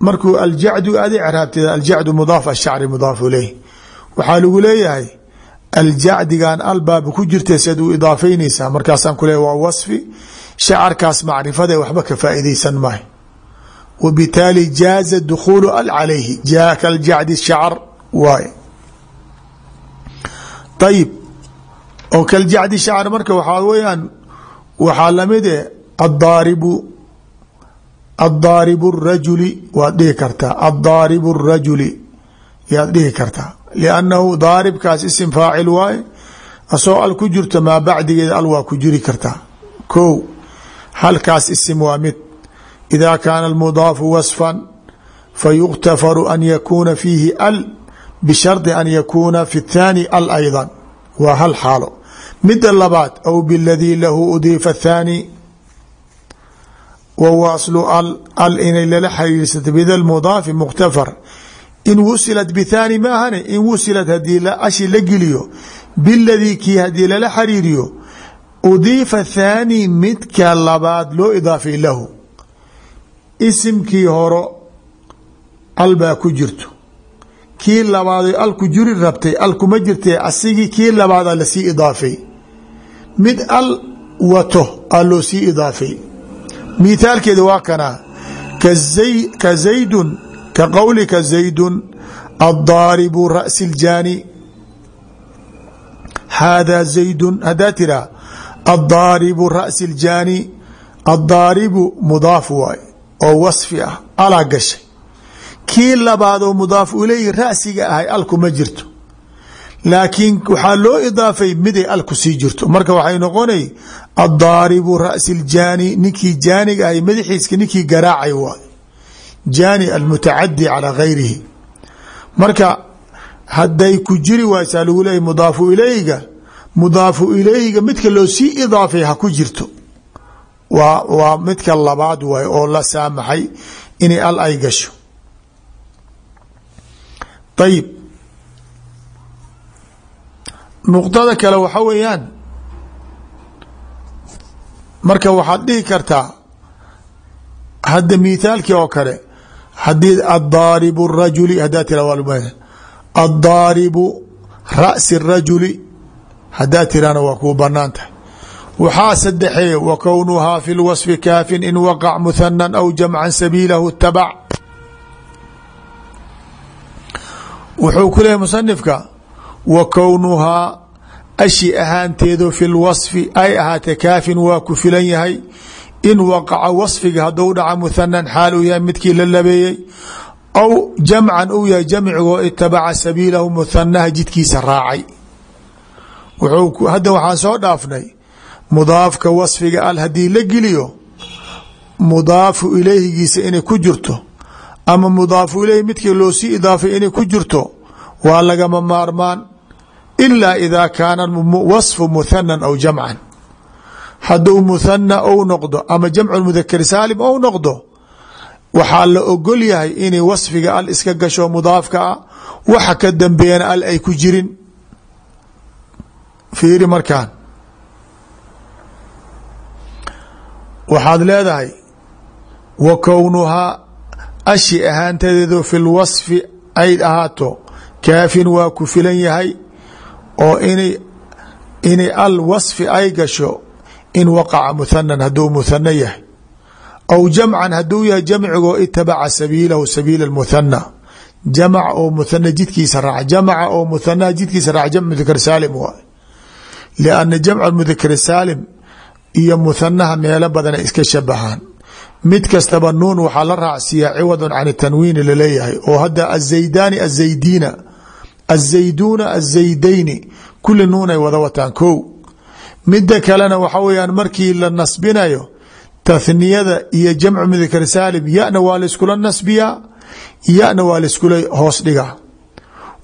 Speaker 1: markuu aljacdu aad icraabtid aljacdu mudaaf ashacri mudaaf ilayh waxaa lagu leeyahay aljacdigan albaaba ku jirta siad u idaafeynaysaa markaasaan ku leeya waa wasfi shacarkaas macrifada waxba ka faa'iidaysan maayo wa bitaali jaaza dukhuulu al calayhi jaa kaljacdi shacr waay ayib oo kaljacdi shacr marka waxaa weyaan waxaa la mid e addaaribu addaaribu rajuli waad dhihi kartaa addaaribu rajuli yaad dhihi kartaa liannahu daaribkaas isim faacil waaye asoo al ku jirto maa bacdigeeda al waa ku jiri kartaa ko halkaas isim waa mid ida kaana almudaafu wasfan fayuktafaru an yakuuna fiihi al bishardi an yakuuna fi اthaani al ayضa waa hal xaalo. Mida labaad aw biladii lahu udiifa athaani wa waslu al al inay lala xariirsata bida mudaafi mukhtafar in wusilat bithaani maahane in wusilat haddii ashi la geliyo biladii kii haddii lala xariiriyo udiifa thaani midka labaad loo idaafay lahu. Isimkii horo al baa ku jirto kii labaaday al ku jiri rabtay al kuma jirtee asigii kii labaada la sii idaafay. Mid al wato a sii idaafay. Mithaalkeeda waa kana ka zaydun ka qowlika zaydun addaaribu ra'si اljaani haadaa zaydun haddaa tiraa addaaribu ra'si اljaani addaaribu mudaaf waay oo wasfi ah alaa gashay kii labaad oo mudaaf ileyhi ra'siga ahay alku ma jirto. Laakiin waxaa loo idaafay miday alku sii jirto. Marka waxay noqonay addaaribu ra'si ljaani ninkii jaaniga ahay madaxiiska ninkii garaacay waay jaani almutacadi calaa gayrihi. Marka hadday ku jiri waysaa lagu leeyay mudaafu ilayhiga mudaafu ilayhiga midka loo sii idaafay ha ku jirto. Waa waa midka labaad waay oo la saamaxay inay al ay gasho ayib nuqdada kale waxa weeyaan marka waxaad dhihi kartaa hadda mithaalkii oo kale haddii addaaribu rajuli hadaa tira addaaribu ra'si rajuli hadaa tirana waa kuu bannaan tahay waxaa sadexeeye wa kownuhaa fi lwaصfi kaafin in waqac muhanan aw jamcan sabiilahu tabac wuxuu ku leeyahy musanifka wa kownuhaa ashi ahaanteedu fi lwaصfi ay ahaatee kaafin waa ku filan yahay. In waqaca waصfiga hadduu dhaca muhanan xaal uu yahay midkii la labeeyey aw jamcan uu yahay jamcigoo itabaca sabiilahu muhanaha jidkiisa raacay. Hadda waxaan soo dhaafnay mudaafka wasfiga al haddii la geliyo mudaafu ilayhigiisa inay ku jirto ama mudaafu ilayhi midkii loo sii idaafay inay ku jirto waa lagama maarmaan ilaa idaa kaana wasfu muhanan aw jamcan hadduu muhana ou noqdo ama jamcu mudakar saalim ou noqdo waxaa la ogol yahay inay wasfiga al iska gasho mudaafka a waxa ka dambeeyana al ay ku jirin. Fiiri markaan. Waxaad leedahay wa kownuhaa ashi ahaantadeedu fi lwasfi ay ahaato. Kaafin waa ku filan yahay oo inay inay al wasfi ay gasho in waqaca muhanan hadduu muhana yahay. Aw jamcan hadduu yahay jamcigoo itabaca sabiilahu sabiila muhana jamc oo muhana jidkiisa raac jamca oo muhanaha jidkiisa raac jamc mudakar saalim waay. Lianna jamc mudakar saalim iyo muhanaha meelo badana iska shabahaan mid kastaba nuun waxaa la raacsiiyaa ciwadun can tanwiini la leeyahay oo hadda azaydaani azaydiina azayduuna azaydayni kuli nuun ay wada wataan ko midda kalena waxa weyaan markii la nasbinayo tathniyada iyo jamcu mudakar saalim yana waa laiskula nasbiyaa yana waa laiskula hoos dhigaa.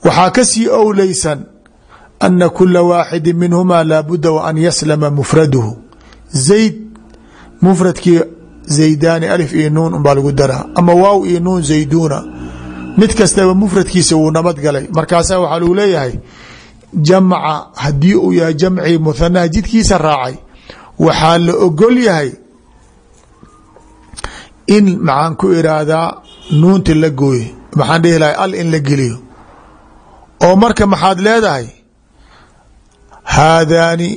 Speaker 1: Waxaa ka sii owleysan ana kula waaxidi minhuma laabuda wa an yaslama mufraduhu. Zayd mufradkii zaydaani alif iyo nuun unbaa lagu daraa ama waaw iyo nuun zayduuna. Mid kastaba mufradkiisa wuu nabad galay. Markaasa waxaa lagu leeyahay jamca haddii uu yahay jamcii muhanaha jidkiisa raacay. Waxaa la ogol yahay in maxaan ku iraahdaa nuunta la gooye. Maxaan dhihi lahay al in la geliyo. Oo marka maxaad leedahay haadaani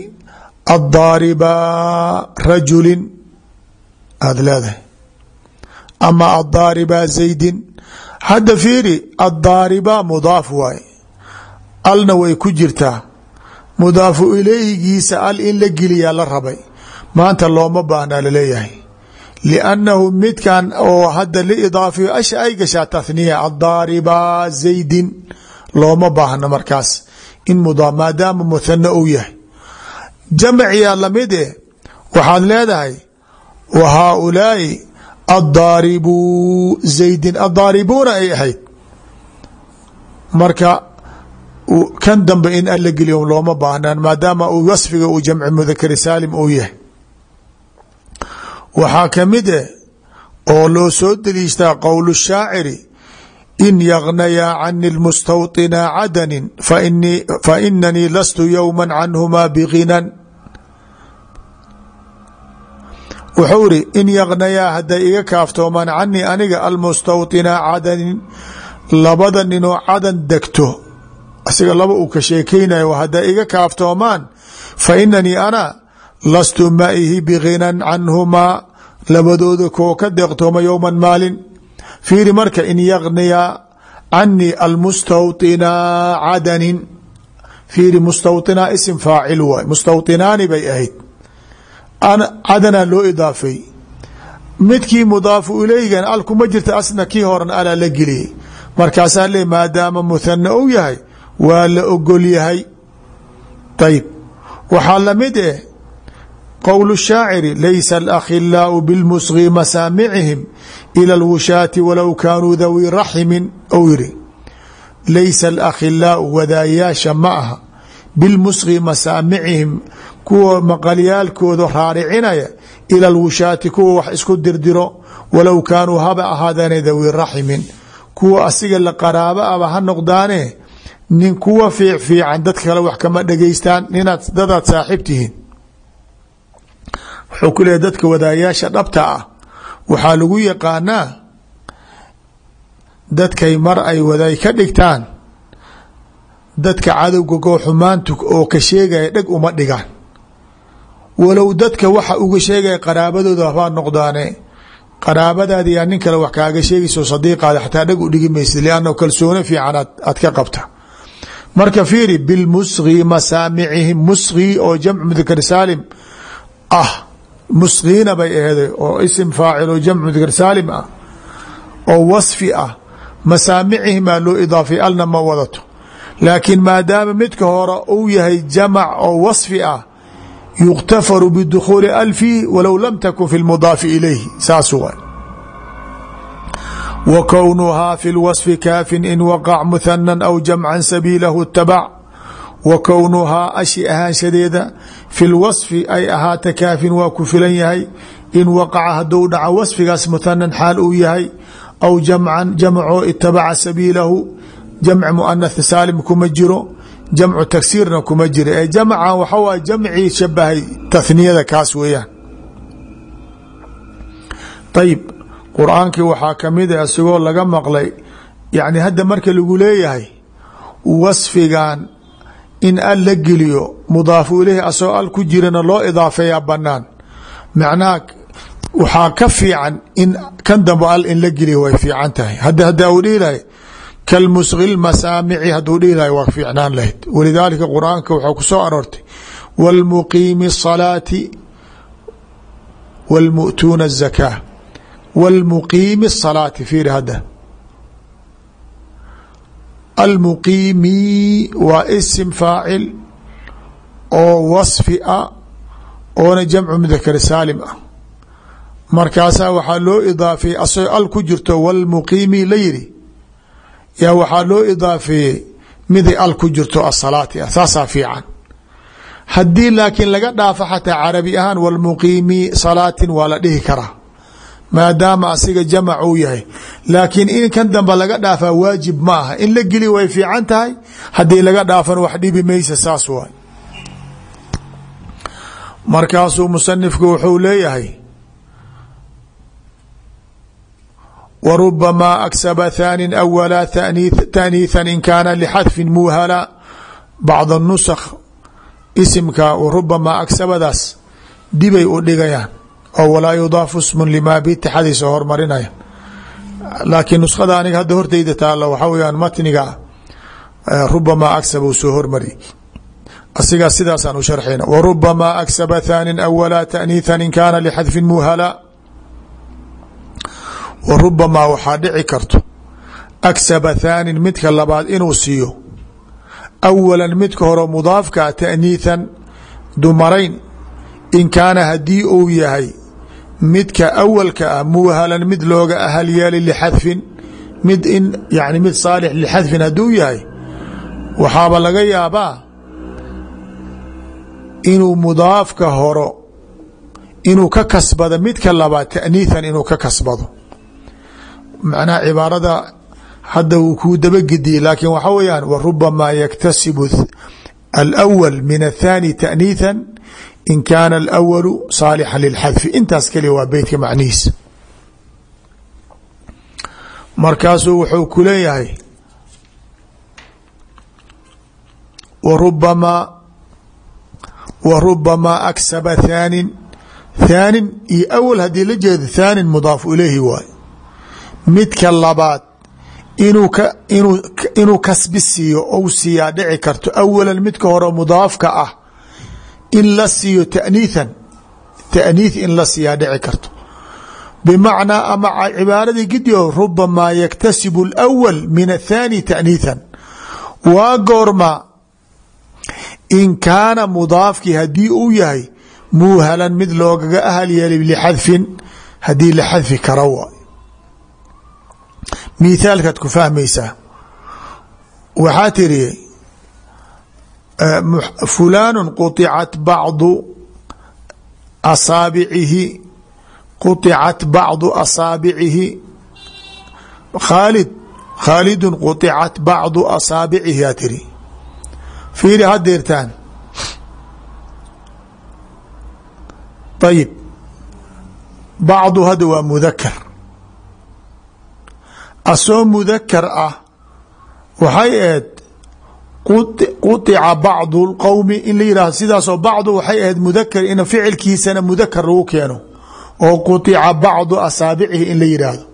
Speaker 1: addaariba rajulin aada leedahay. Ama addaariba zaydin. Hadda fiiri addaariba mudaaf waaye alna way ku jirtaa mudaafu ilayhigiisa al in la geliyaa la rabay. Maanta looma baahnaa la leeyahay liannahu midkan oo hadda la idaafiyo asha ay gashaa tathniya addaariba zaydin. Looma baahno markaas in mudaa maadaama muthana uu yahay. Jamciyaa la mid eh. Waxaad leedahay wa haaulaai addaaribu zaydin addaaribuuna ay ahayd. Marka kan dambe in alla geliyo looma baahnaan maadaama uu wasfiga uu jamci mudakari saalim uu yahay. Waxaa ka mid eh oo loo soo deliishtaa qowl shaaciri in yagnayaa cani lmustawطina cadanin fa inanii lastu yowma canhuma biginan wuxuu iri in yagnayaa hadday iga kaaftoomaan canii aniga almustawطina cadanin labada ninoo cadan degto asiga laba uu ka sheekeynayo hadday iga kaaftoomaan fa inanii ana lastu maihi biginan canhumaa labadooda koo ka deeqtooma yowma maalin fiiri marka in yagniya canii almustawطina cadanin fiiri mustawطina isim faacil waay mustawطinaani bay ahayd cadana loo idaafay. Midkii mudaafu ilaygan al kuma jirta asna kii horan alaa la geliyey. Markaasaa le maadaama muthana u yahay waa la ogol yahay. Ayib waxaa la mid eh qowl shaaciri laysa alakhilaau bilmusgi masaamicihim ila lwushaati walow kaanuu dawi raximin ou yiri laysa alakhilaau wadaayaasha ma aha bilmusgi masaamicihim kuwa maqalyaalkooda raaricinaya ila lwushaati kuwa wax isku dirdiro walow kaanuu haba ahaadane dawi raximin. Kuwa asiga la qaraabo aba ha noqdaane nin kuwa fiic fiican dad kale wax kama dhegeystaan ninaad dadaad saaxiib tihiin. Wuxuu ku leeyahy dadka wadaayaasha dhabta ah. Waxaa lagu yaqaanaa dadkay mar ay wadaay ka dhigtaan dadka cadowga xumaanta oo ka sheegaya dheg uma dhigaan walow dadka waxa uga sheegaya qaraabadooda habaa noqdaane. Qaraabadaadi yaa nin wax kaaga sheegayso sadiiqaada xataa dheg u dhigi maysid lianna kalsooni fiican aad ka qabta. Marka fiiri bilmusgi masaamicihim musgi oo jamcu mudakar saalim ah. Musgiina bay aheeday oo isim faacil oo jamcu mudakar saalim ah oo wasfi ah. Masaamicihimaa loo idaafay alna ma wadato. Laakiin maadaama midka hore uu yahay jamac oo wasfi ah yuktafaru bidukhuuli alfi walow lam takun fi lmudaafi ilayhi saas wa kownuhaa fi lwasfi kaafin in muhanan aw jamcan sabiilahu tabac wa kownuhaa ashi ahaanshadeeda fi lwasfi ay ahaata kaafin waa ku filan yahay in waqaca haduu dhaco wasfigaas muhanan xaal uu yahay aw jamcan jamcoo itabaca sabiilahu jamc muanath saalim kuma jiro jamcu tagsiirna kuma jiro ee jamcan waxa waay jamcii shabahay tahniyada kaas weeyaan. Ayib qur'aankii waxaa ka mid a isagoo laga maqlay yani hadda marka lagu leeyahay wasfigan in al la geliyo mudaafu ileyhi asagoo al ku jirana loo idaafeeyaa banaan macnaha waxaa ka fiican in kan dambo al in la geliyo fiican tahay. Hadda hadda kalmusqi masaamici hadduu dhihi lahay waa fiicnaan lahayd walidaalika qur-aanka waxaa ku soo aroortay wاlmuqiimi الصalaati wاlmu'tuuna الzakaa wاlmuqiimi الصalaati fiiri hadda almuqiimi waa isim faacil oo wasfi ah oona jamcu mudakar saalim ah markaasaa waxaa loo idaafeeyey asagoo al ku jirto wاlmuqiimi la yidhi yaa waxaa loo idaafeeyey miday al ku jirto asalaati ah saasaa fiican. Haddii laakiin laga dhaafo xataa carabi ahaan wاlmuqiimi salaatin waa la dhihi karaa maadaama asiga jamac uu yahay. Laakiin in kan dambe laga dhaafaa waajib ma aha. In la geli way fiican tahay haddii laga dhaafana wax dhibi maysa saas waay. Markaasuu musanifku wuxuu leeyahay wrubamaa aksaba thaanin awala taaniithan in kaana lixadfin muuhala bacd nusakh isimka rubamaa agsabadaas dibay u dhigayaan oo walaa yudaafu smun limaa bitixadiisa hormarinaya laakiin nuskhada aniga hadda horteyda taalo waxaa weyaan matniga rubamaa agsaba uu soo hormari asigaa sidaasaan u sharxayna warubamaa aksaba thaanin awala taaniithan in kaana lixadfin muuhala wa waxaa dhici karto. Aksaba thaanin midka labaad inuu siiyo. Awalan midka hore mudaafka taaniithan dumarayn. In kaana haddii uu yahay midka awalka ah muuhalan mid looga ahal yeelay lixadfin mid in yani mid saalix lixadfin hadduu yahay waxaaba laga yaabaa inuu mudaafka horo inuu ka kasbado midka labaad taaniithan inuu ka kasbado macnaha cibaarada hadda wuu kuu dabagediyey laakiin waxaa weyaan warubamaa yaktasibu alأwal min aلthaani taأniitha in kaana alأwalu saalixa lilxadfi intaas keliya waa beytka macnihiis markaasuu wuxuu ku leeyahay warubamaa warubamaa aksaba thaanin thaanin iyo awal haddii la jeedo thaanin mudaafu ilayhi waay midka labaad inuu ka inuu inuu kasbi siiyo ou siiyaa dhici karto. Awalan midka hore mudaafka ah in la siiyo taaniithan taaniith in la siiyaa dhici karto. Bimacnaa ama cibaaradii gidio rubamaa yaktasibu alawal min athaani taaniithan waa goorma in kaana mudaafkii haddii uu yahay muuhalan mid loogaga ahal yeelay lixadfin haddii la xadfi kara waay mithaalkaad ku fahmaysaa waxaa tiri fulaanu quطicat bacdu asaabicihi quطicat bacdu asaabicihi khaalid khaalidun quطicat bacdu asaabicihi aa tiri fiiri hadeertaan ayib bacdu hadda waa mudakar asoo mudakar ah waxay ahayd quطica bacdu اlqowmi in la yihahdo sidaasoo bacdu waxay ahayd mudakar in ficilkiisana mudakar lagu keeno oo quطica bacdu asaabicihi in la yidhaahdo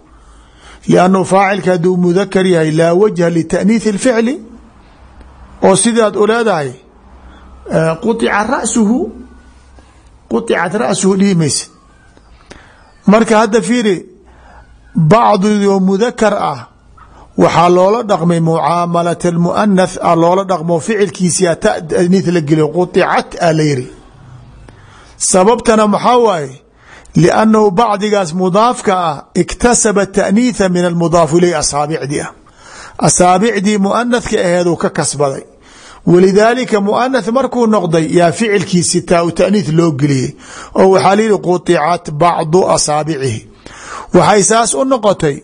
Speaker 1: liannu faacilka hadduu mudakar yahay laa wajha lita'niiثi اlficli oo sidaad u leedahay quطica rasuhu quطicat ra'suhu dhihi maysa marka hadda fiiri bacdigi oo ah waxaa loola dhaqmay mucaamalat muanath a ah, loola dhaqmo ficilkiisia ah, taniis la geliyo qudicat a ah, sababtana maxaa waaye? Liannahu bacdigaas iktasaba taaniitha min almudaaf iley asaabicdii ah. Asaabicdii muanathka aheeduu ka kasbaday. Walidaalika muanath markuu noqday yaa ficilkiisi taa u taaniih loo geliyey. Oo waxaa layihi qudicat bacdu waxay saas u noqotay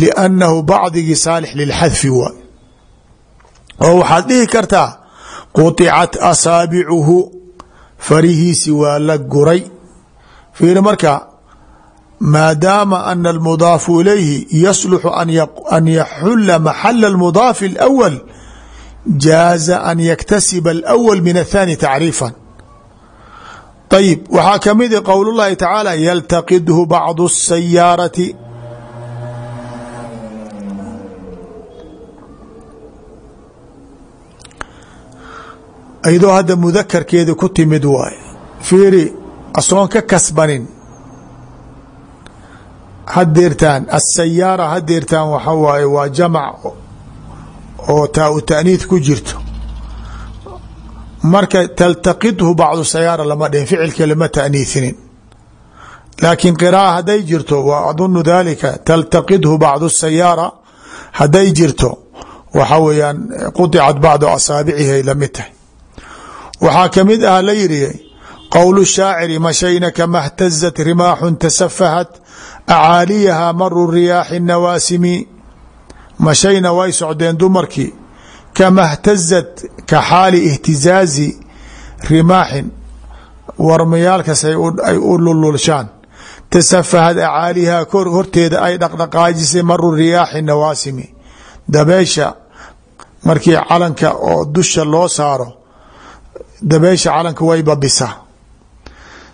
Speaker 1: liannahu bacdigii saalix lilxadfi waay oo waxaad dhihi kartaa quطicat asaabicuhu farihiisi waa la guray fiiri marka maadaama ana almudaafu ilayhi yasluxu an yaxula maxala اlmudaafi اlأwal jaaza an yaktasiba alأwl min aلthani tacriifa ayib waxaa ka mid ah i qowlullaahi tacaala yaltaqidhu bacdu asayaarati iyadoo hadda mudakarkeedii ku timid waaye fiiri asoon ka kasbanin. Hadeertaan asayaara hadeertaan waxa waaye waa jamac oo taa u taaniid ku jirto marka taltaqidhu bacdu sayaara lama dhihin ficilka lama taaniithinin laakiin qira'a hadday jirto wa adunu dalika taltaqidhu bacdu sayaara hadday jirto waxa weeyaan quطicat bacdu asaabicihi la mid tahay. Kamid ah la yidhi qowl shaaciri mashayna kama اhtazat rimaaxun tasafahat acaaliyaha maru riyaaxi nawaasimi. Mashayna way socdeen dumarkii kama اhtazat ka xaali اhtizaazi rimaaxin warmayaalkas ay u lululshaan tasafahad acaalihaa horteeda ay dhaqdhaqaajisay maru riyaaxi nawaasimi dabeesha markii calanka oo dusha loo saaro dabeesha calanka way babisaa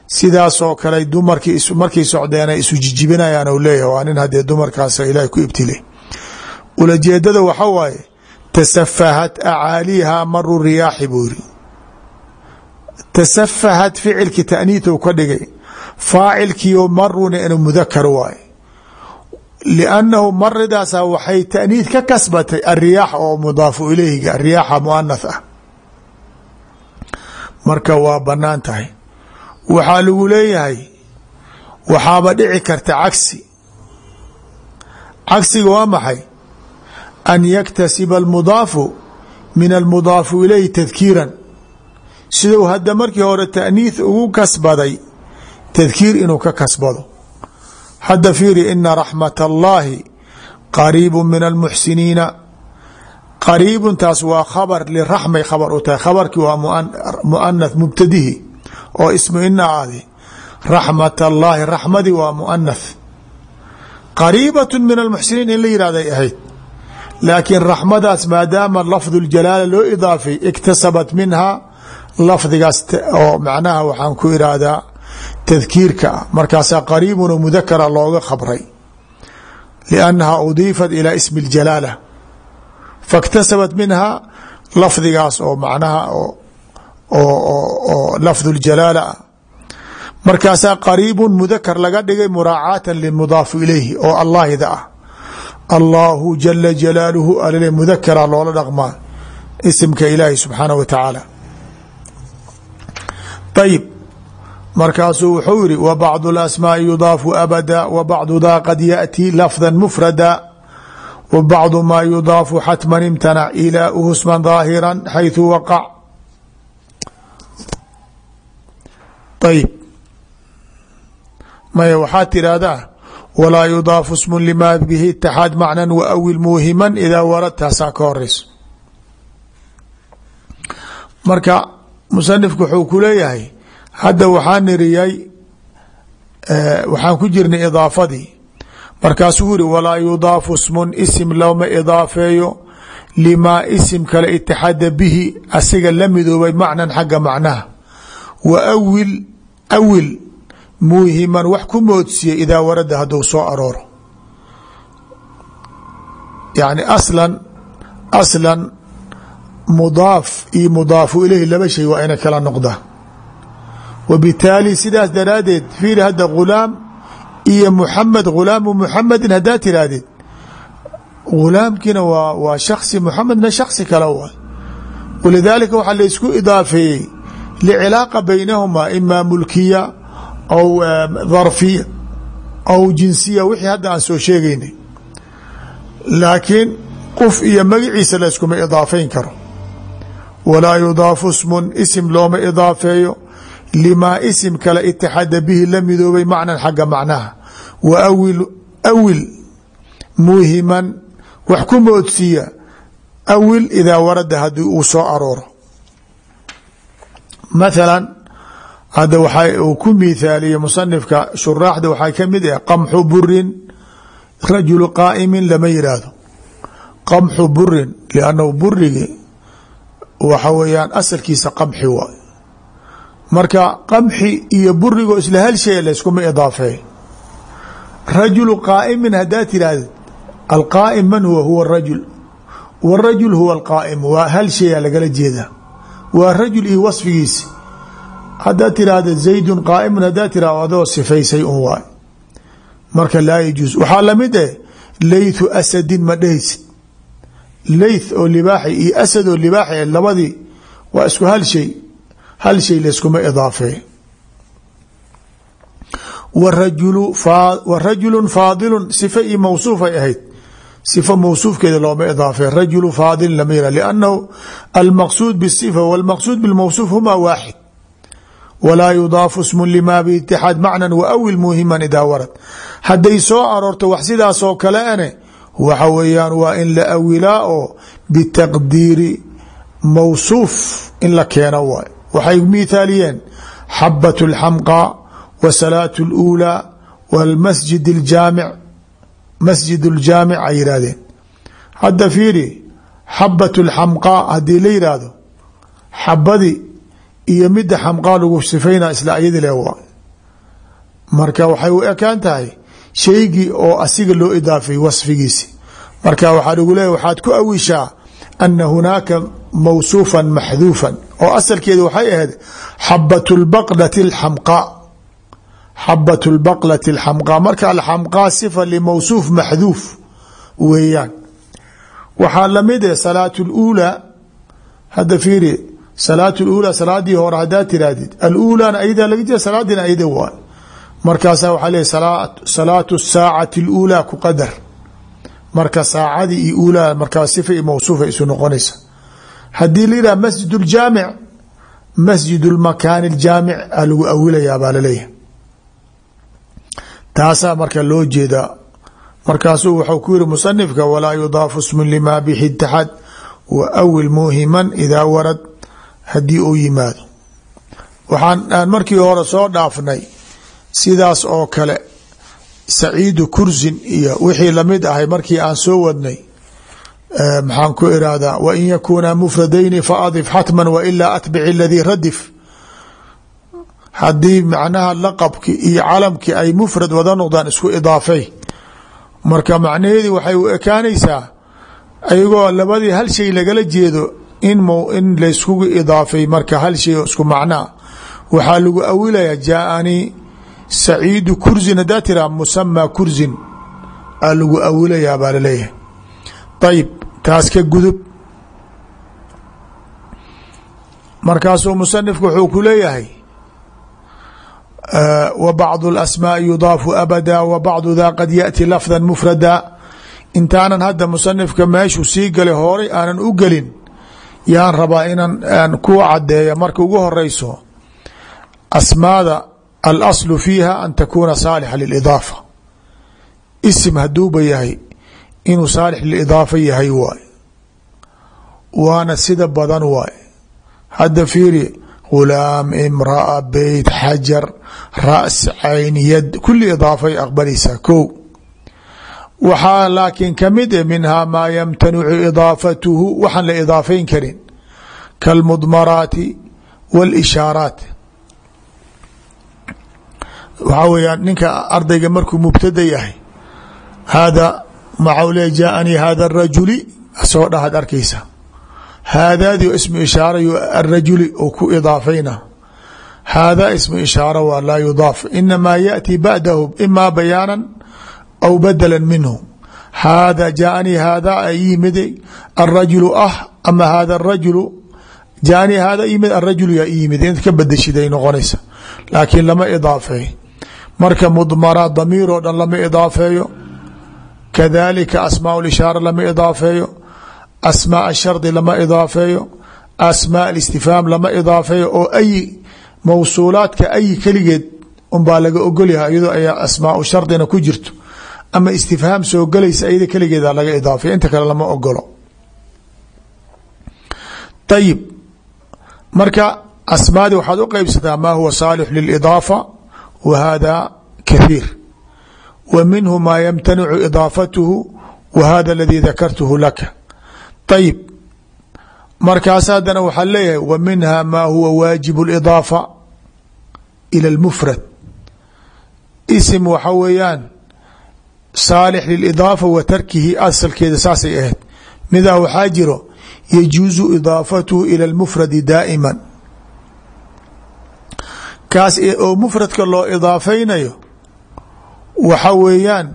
Speaker 1: sidaasoo kale dumarkii markay socdeen ay isu jijibinayaan u leeyahay waa nin haddee dumarkaas ilaahay ku ibtile ulajeedada waxa waaye tasafahat acaaliha maru riyaaxi buu yiri tasafahat ficilkii taaniithu ka dhigay faacilkiio maruna inuu mudakar waaye liannahu maridaasa waxay taaniith ka kasbatay alriyaax oo mudaafu ilayhiga riyaaxa muanath ah marka waa bannaan tahay waxaa lagu leeyahay waxaaba dhici karta cagsi cagsiga waa maxay an yaktasiba almudaafu min almudaafu ilayhi tadkiiran siduu hadda markii hore taaniith ugu kasbaday tadkiir inuu ka kasbado hadda fiiri ina raxmat allahi qariibu min almuxsiniina qariibun taas waa khabar liraxmay khabar u tahay khabarkii waa muanath mubtadihi oo ismu ina aadi raxmat allaahi raxmadii waa muanath qariibat min almuxsiniin in la yihahday ahayd laakiin raxmadaas maadaama lafdu ljalaala loo idaafay iktasabat minha lafdigaas oo macnaha waxaan ku iraahdaa tadkiirka ah markaasaa qariibun oo mudakara looga khabray liannaha udiifat ilaa ismi اljalaala faاktasabat minha lafdigaas oo macnaha oo lafdu ljalaala ah markaasaa qariibun mudakar laga dhigay muraacaata limudaafu ilayhi oo allahida ah allaahu jala jalaaluhu alale mudakara loola dhaqmaa isimka ilaahi subxaanah wa tacaala ayib markaasuu wuxuu yihi wa bacdu alasmaai yudaafu abada wa bacdudaa qad yaأtii lafda mufrada wa bacdu maa yudaafu xatman imtanac ilaahu sman daahira xayثu waqac ayib maya waxaad tidhaahdaa walaa yudaafu smu lima bihi itaxaad macnan waawil muuhiman idaa warad taasaa ka horeyso marka musanifku wuxuu ku leeyahay hadda waxaa niriyay waxaan ku jirnay idaafadii. Markaasuu yiri walaa yudaafu smun isim looma idaafeeyo limaa isim kale itixaada bihi asiga la midoobay macnan xagga macnaha. Wa awil awil muuhiman wax ku moodsiya idaa warada hadduu soo arooro. Yani aslan aslan mudaaf iyo mudaafu ilayhi laba shay waa ina kala noqdaa wa bitaali sidaas daraaddeed fiiri hadda ghulaam iyo muxamed ghulaamu muxamedin haddaad tiraahdid ghulaamkiina waa waa shaksi muxamedna shaksi kale waay walidaalika waxaa laysku idaafeeyey licilaaqa baynahumaa imaa mulkiya aw dharfiya aw jinsiya wixii hadda aan soo sheegaynay laakiin qof iyo magaciisa layskuma idaafeyn karo walaa yudaafu smun isim looma idaafeeyo limaa isim kale itixada bihi la midoobay macnan xagga macnaha wa awil awil muuhiman wax ku moodsiiya awil idaa warada haddii uu soo arooro mathalan hadda waxa uu ku miithaaliyey musanifka shuraaxda waxaa ka mid ah qamxu burin rajulu qaa'imin lama yidhaahdo qamxu burin liannahu burigi waxa weeyaan asalkiisa qamxi waay marka qamxi iyo burigoo isla hal shay layskuma idaafeey rajulu qaa'imin haddaad tidhaahdid alqaa'im man huwa? Huwa rajul. Wاrajul huwa alqaa'im waa hal shaya lagala jeedaa. Waa rajul iyo wasfigiisi haddaad tiraahda zaydun qaaimun haddaad tirahdo adoo sifaysay un waay. Marka laa yajuus waxaa la mid eh, laythu asadin ma layth oo libaaxi iyo asad oo libaaxi labadii waa isku hal shay. Hal shay layskuma idaafee. Warajulu warajulun faadilun. Sifa iyo mawsuufay ahayd. Sifa mawsuufkeeda looma idaafee. Rajulu faadil lama yira liannahu almaqsuud bsifa walmaqsuud bilmawsuuf huma waaxid walaa yudaafu smu lima biitixaad macnan waawil muuhiman idaa warad hadday soo aroorto wax sidaasoo kale ane waxa weeyaan waa in la awilaa oo bitaqdiiri mawsuuf in la keeno waay waxay miithaaliyeen xabat اlxamqa wa salaat اluulaa wاlmasjid اljaamic masjid اljaamic ay yidhahdeen hadda fiiri xabat اlxamqaa haddii la yidhaahdo xabadii iyo midda xamqaa lagu sifayna isla ayadi le waa. Marka waxay u ekaan tahay shaygii oo asiga loo idaafay wasfigiisi. Marka waxaa lagu leeya waxaad ku awishaa ana hunaaka mawsuufan maxduufan oo asalkeeda waxay ahayd xabat lbaqlati alxamqaa xabat lbaqlati alxamqaa marka alxamqaa sifa limawsuuf maxduuf weeyaan. Waxaa la mid eh salaat اluulaa hadda fiiri salaat اuulaa salaadii hore haddaad tirahdid aluulaana ayadaa laga jeeda salaadiina ayada waay markaasaa waxaa leey salaatu saacati اluulaa ku qadar marka saacadii iyo uulaa markaa sifa iyo mawsuufa isu noqonaysa haddii la yidhaha masjid اljaamic masjid اlmakaani اljaamic a lagu awilayaa baa laleeyahay taasaa marka loo jeedaa markaasuu wuxuu ku yihi musanifka walaa yudaafu smu lima bixi itixaad wa awil muuhiman idaa warad haddii uu yimaado. Waxaan aan markii hore soo dhaafnay sidaas oo kale saciidu kursin iyo wixii la mid ahay markii aan soo wadnay maxaan ku irahdaa wain yakuuna mufradayni faadif xatman wailaa atbici aladii radif. Haddii macnaha laqabki iyo calamki ay mufrad wada noqdaan isku idaafay. Marka macnaheedii waxay u ekaanaysaa ayagoo labadii hal shay lagala jeedo in in layskugu idaafay marka hal shay oo isku macnaa waxaa lagu awilaya jaaanii saciidu kursin haddaa tiraa musamaa kursin aa lagu awilayaa baa la leeyahay ayib taas ka gudub. Markaasuu musanifku wuxuu ku leeyahay wa bacdu alasmaai yudaafu abada wa bacdudaa qad yaأti lafda mufrada. Intaanan hadda musanifka meeshuu sii galay horay aanan u gelin yaan rabaa inaan ku cadeeya marka ugu horeyso asmaada alaslu fiiha an takuuna saalixa lilidaafa. Isim haduuba yahay inuu saalix lilidaafa yahay waay waana sida badan waay hadda fiiri gulaam imraa beyt xajar ras cayn yad. Kuli idaafay aqbalaysaa ko waxaa laakiin ka mid e minhaa maa yamtanicu idaafatuhu waxaan la idaafayn karin. Kalmudmaraati wاlishaaraat waxaa weyaan ninka ardayga markuu mubtada yahay hada maxau le jaaanii hada rajuli soo dhahad arkaysa. Haadaadi ismu ishaarayo arajuli ou ku idaafayna. Haadaa ismu ishaara waa laa yudaaf inamaa yaأti bacdahu ima bayaana aw badala minhu haada jaaanii haada ay yimiday arajulu ah ama hada rajulu jaaanii haada yimid arajulu yaa yimid int ka badashiday noqonaysa laakiin lama idaafeey marka mudmara damiir oo dhan lama idaafeeyo kadalika asmaa ishaara lama idaafeeyo asmaaء shardi lama idaafeeyo asmaaء istifhaam lama idaafeeyo oo ay mawsuulaadka ay keligeed unbaa laga ogolyahay iyadoo ay asmaau shardina ku ama istifhaam soo galaysa ayada keligeeda laga idaafiya inta kale lama ogolo ayib marka asmaadi waxaad u qeybsataa maa huwa saalix lilidaafa wa hada kahiir wa minhu maa yamtanicu idaafatuhu wa hada aladii dakartuhu laka. Ayib markaas haddana waxaa leeyahay wa minha maa huwa waajib اidaafa ila اlmufrad sm waxa weeyaan صالح للإضافة wa tarkihi asalkeeda saasay ahayd. Midah waxaa jiro يجوز idaafatuhu إلى lmufradi daa'ima kaas oo mufradka loo idaafaynayo waxa weeyaan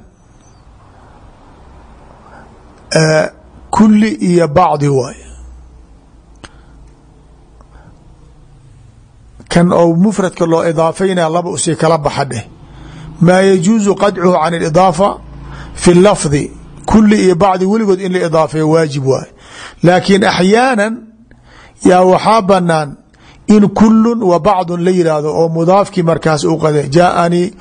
Speaker 1: kuli iyo bacdi waay. Kan oo mufradka loo idaafaynayo laba u sii kala baxa dheh maa yajuusu qadcuhu can idaafa fi lafdi kuli iyo bacdi weligood in la idaafeeyo waajib waay. Laakiin axyaana yaa waxaa banaan in kulun wa bacdu la yihahdo oo mudaafkii markaas u qade jaaanii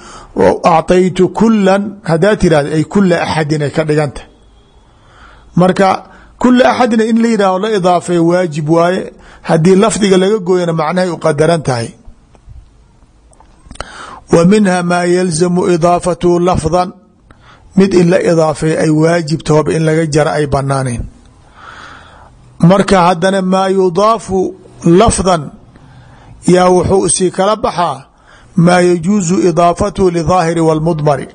Speaker 1: acطaytu kulan hadaa tirahdo ay kula axadin ay ka dhiganta. Marka kula axadina in la yidhahdo la idaafeeyo waajib waaye haddii lafdiga laga gooyana macnahay u qadaran tahay. Wa minha maa yalzamu idaafatuhu lafdan mid in la idaafeeyo ay waajib tahooba in laga jara ay banaaneen marka haddana maa yudaafu lafdan yaa wuxuu sii kala baxaa maa yajuuzu idaafatuhu lidaahiri wاlmudmari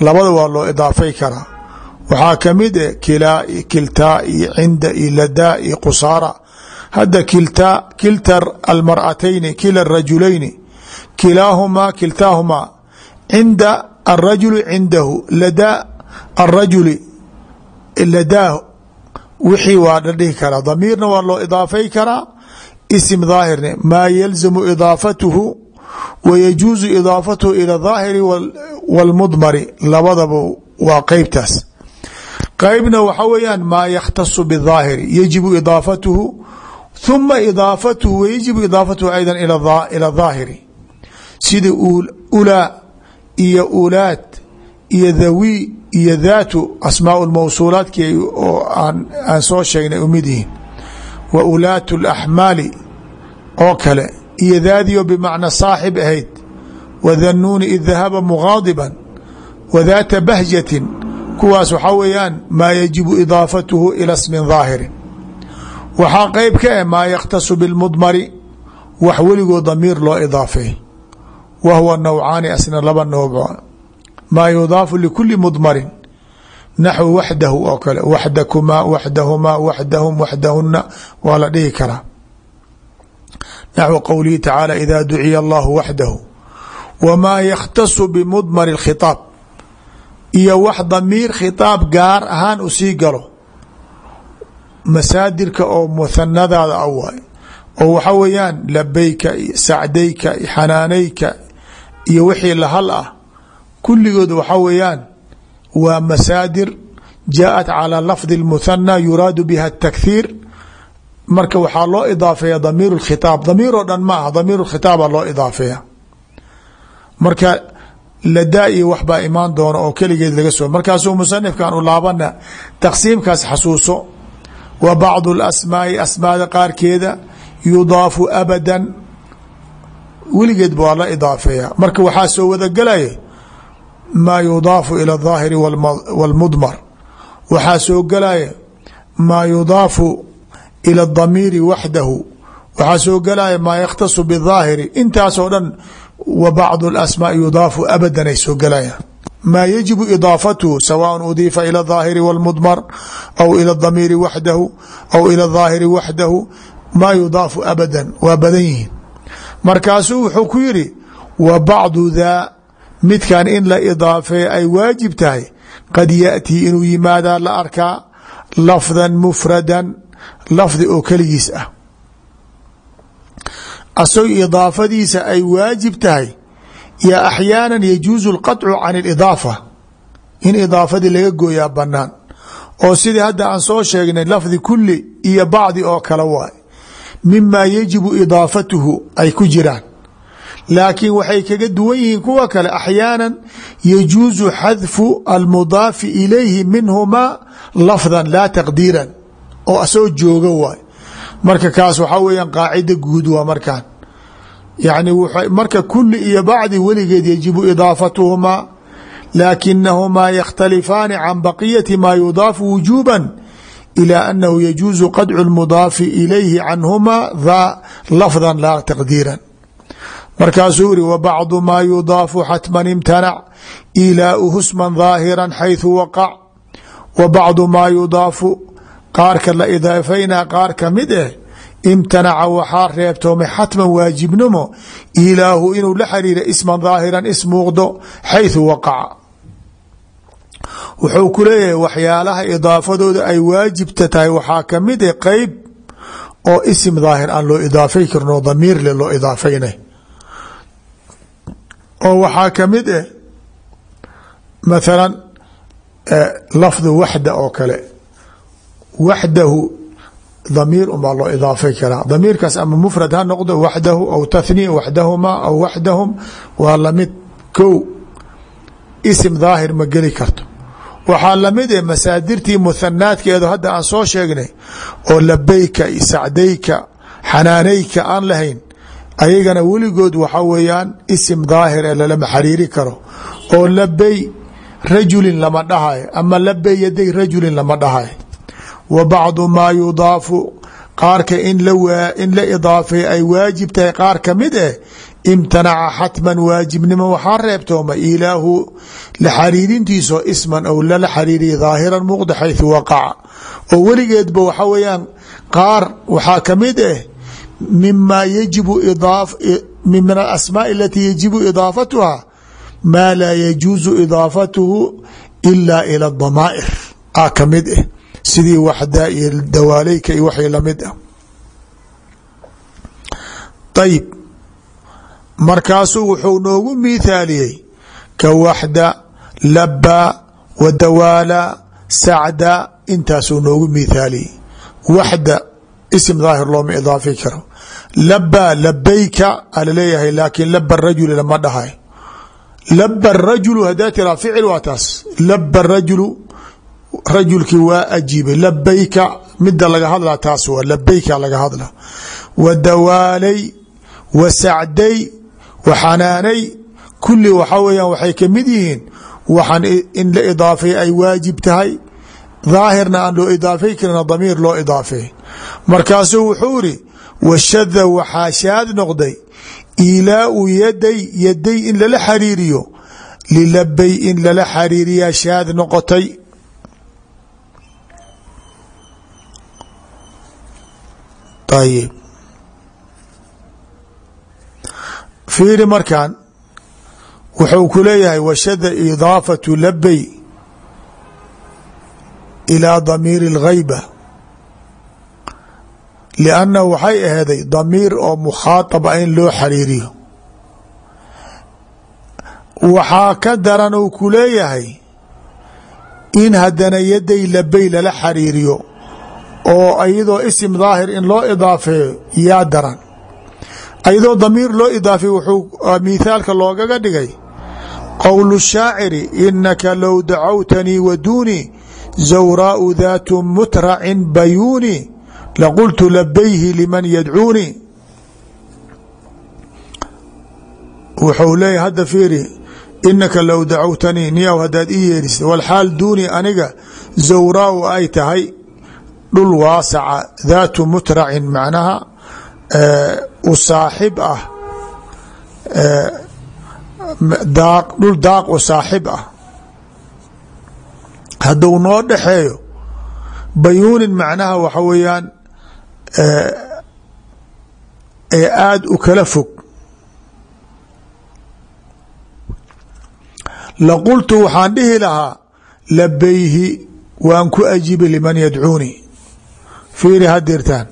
Speaker 1: labada waa loo idaafay karaa. Waxaa ka mid e kilaa kiltaa iyo cinda iyo ladaa iyo qusaara. Hadda kiltaa kilta almar'atayni kila rajulayni kilaahumaa kiltaahumaa. Cinda alrajuli cindahu ladaa alrajuli ladaa wixii waa la dhihi karaa damiirna waa loo idaafay karaa isim daahirne maa yalzamu idaafatuhu wa yajuuzu idaafatuhu ila daahiri wاlmudmari labadaba waa qeybtaas qeybna waxa weeyaan maa yakhtasu bاdaahiri yajibu idaafatuhu ثuma idaafatuhu wayajibu idaafatuhu ayda ilى daahiri sida ulaa iyo ulaad iyo dhawi iyo dhaatu asmaa mawsuulaadki oo aan soo sheegnay umid yihiin. Wa ulaat اlaxmaali oo kale iyo daadiyo bimacna saaxib ahayd. Wadanuuni id dahaba mugaadiba wadaata bahjatin kuwaas waxaa weeyaan maa yajibu idaafatuhu ila smin daahirin waxaa qeyb ka ah maa yakhtasu bilmudmari wax weligoo damiir loo idaafeey wa huwa nawcaani asna laba nooc maa yudaafu likuli mudmarin naxwu waxdahu oo kale waxdakumaa waxdahumaa waxdahum waxdahuna waa la dhihi karaa naxwu qowlihi tacaala ida duciya allahu waxdahu wamaa yakhtasu bimudmari اkhitaab iyo wax damiir khitaab gaar ahaan u sii galo masaadirka oo muhanadaada a waay oo waxa weeyaan labayka sacdayka xanaanayka iyo wixii lahal ah kulligood waxa weeyaan waa masaadir jaaءat calى lafdi اlmuhanى yuraadu biha الtakhiir marka waxaa loo idaafeeya damiir اkhitaab damiir oo dhan ma aha damiir khitaaba loo idaafeeya marka ladaa iyo wax baa imaan doona oo keligeed laga soo markaasuu musanifkan u laabana taqsiimkaas xasuuso wa bacdu اlasmaai asmaada qaarkeeda yudaafu abadan weligeed ba waa la idaafeeya marka waxaa soo wadagelaya maa yudaafu ilى الظaahiri wاlmudmar waxaa soo gelaya maa yudaafu ilى الdamiiri waxdahu waxaa soo gelaya maa yakhtasu bالظaahiri intaasoo dhan wa bacd اlasmاء yudaafu abadan ay soo gelayaan maa yajibu idaafatuhu sawaء udiifa ilى الظaahiri wاlmudmar aw ilى الdamiiri waxdahu aw ilى الظaahiri waxdahu maa yudaafu abadan waa badan yihiin markaasuu wuxuu ku yidhi wa bacdu daa midkan in la idaafee ay waajib tahay qad yaatii inuu yimaadaa la arkaa lafdan mufradan lafdi oo keligiis ah. Asagoo idaafadiisa ay waajib tahay yo axyaana yajuusu lqaطcu can اidaafa in idaafadii laga gooyaa banaan oo sidii hadda aan soo sheegnay lafdi kuli iyo bacdi oo kale waay mima yajibu idaafatuhu ay ku jiraan. Laakiin waxay kaga duwan yihiin kuwa kale axyaana yajuusu xadfu almudaafi ilayhi minhumaa lafda laa taqdiiran oo asagoo jooga waay marka kaas waxaa weeyaan qaacida guud waa markaan. Yani marka kuli iyo bacdi weligeed yajibu idaafatuhumaa laakinahumaa yakhtalifaani can baqiyati maa yudaafu wujuuba ilى anahu yajuusu qadcu اlmudaafi ilayhi canhumaa daa lafda laa taqdiiran markaasuu yihi w bacdu maa yudaafu xatma imtanac ilaauhu sman daahira xayثu waqac wa bacdu maa yudaafu qaarka la idaafayna qaar ka mid eh imtanaca waxaa reebtoomay xatman waajibnimo ilaahu inuu la xiriira isman daahiran is muuqdo xayثu waqaca wuxuu ku leeyahay waxyaalaha idaafadooda ay waajibta tahay. Waxaa ka mid eh qeyb oo isim daahir aan loo idaafay karin oo damiir le loo idaafaynay. Oo waxaa ka mid eh mathalan lafdu waxda oo kale. Waxdahu damiir unbaa loo idaafay karaa. Damiirkaas ama mufrad ha noqdo waxdahu aw tathniya waxdahumaa aw waxdahum waa la mid kow isim daahir ma geli karto waxaa la mid eh masaadirtii muhanaadkeedu hadda aan soo sheegnay oo labayka sacdayka xanaanayka aan lahayn ayagana weligood waxa weeyaan isim daahir ee lalama xariiri karo. Oo labay rajulin lama dhahayo ama labay yaday rajulin lama dhahayo wa bacdu maa yudaafu qaarka in la idaafay ay waajib tahay. Qaar ka mid eh imtanaca xatman waajibnimo waxaa reebtooma ilaahu la xariirintiisoo isman ou lala xariiriya daahiran muuqda xayثu waqaca oo weligeedba waxa weeyaan qaar waxaa kamid ah mima yajibu min alasmaaء alatii yajibu idaafatuha maa laa yajuusu idaafatuhu ila ilى اdamaa'ir a kamid ah sidii waxda iyo dawaaleyka iyo waxay lamid ah ayib markaasuu wuxuu noogu miithaaliyey ka waxda labba wa dawaala sacda intaasuu noogu miithaaliyey. Waxda isim daahir looma idaafi karo. Labba labayka alaleeyahay laakiin laba rajuli lama dhahay. Laba rajulu hadaa tiraa ficil waa taas. Laba rajulu rajulkii waa ajiibay. Labayka mida laga hadlaa taas waa labayka laga hadla wa dawaalay wa sacday wa xanaanay kulli waxaa weyaan waxay ka mid yihiin waxaan in la idaafay ay waajib tahay daahirna aan loo idaafay karina damiir loo idaafay markaasuu wuxuu iri washada waxaa shaad noqday ilaau yaday yaday in lala xariiriyo lilabay in lala xariiriyaa shaad noqotay fiiri markan wuxuu ku leeyahay washada idaafatu labay ilaa damiiri اlghayba liannahu waxay aheeday damiir oo mukhaaطaba in loo xariiriyo waxaa ka daran uu ku leeyahay in haddana yaday labey lala xariiriyo oo ayadoo isim daahir in loo idaafeeyo yaa daran ayadoo damiir loo idaafeey wuxuu mithaalka loogaga dhigay. Qowl shaaciri inaka low dacawtanii waduunii zawraau daatu mutracin bayuuni laqultu labayhi liman yadcuunii wuxuu leeyahy hadda fiiri inaka low dacawtanii niyaw haddaad ii yeerisa walxaal duunii aniga zawraau ay tahay dhul waasaca daatu mutracin macnaha u saaxib ah daaq dhul daaq u saaxib ah. Hadduu noo dhexeeyo bayuunin macnaha waxa weeyaan ee aada u kala fog. Laqultu waxaan dhihi lahaa labayhi waan ku ajiibi liman yadcuuni. Fiiri hadirtaan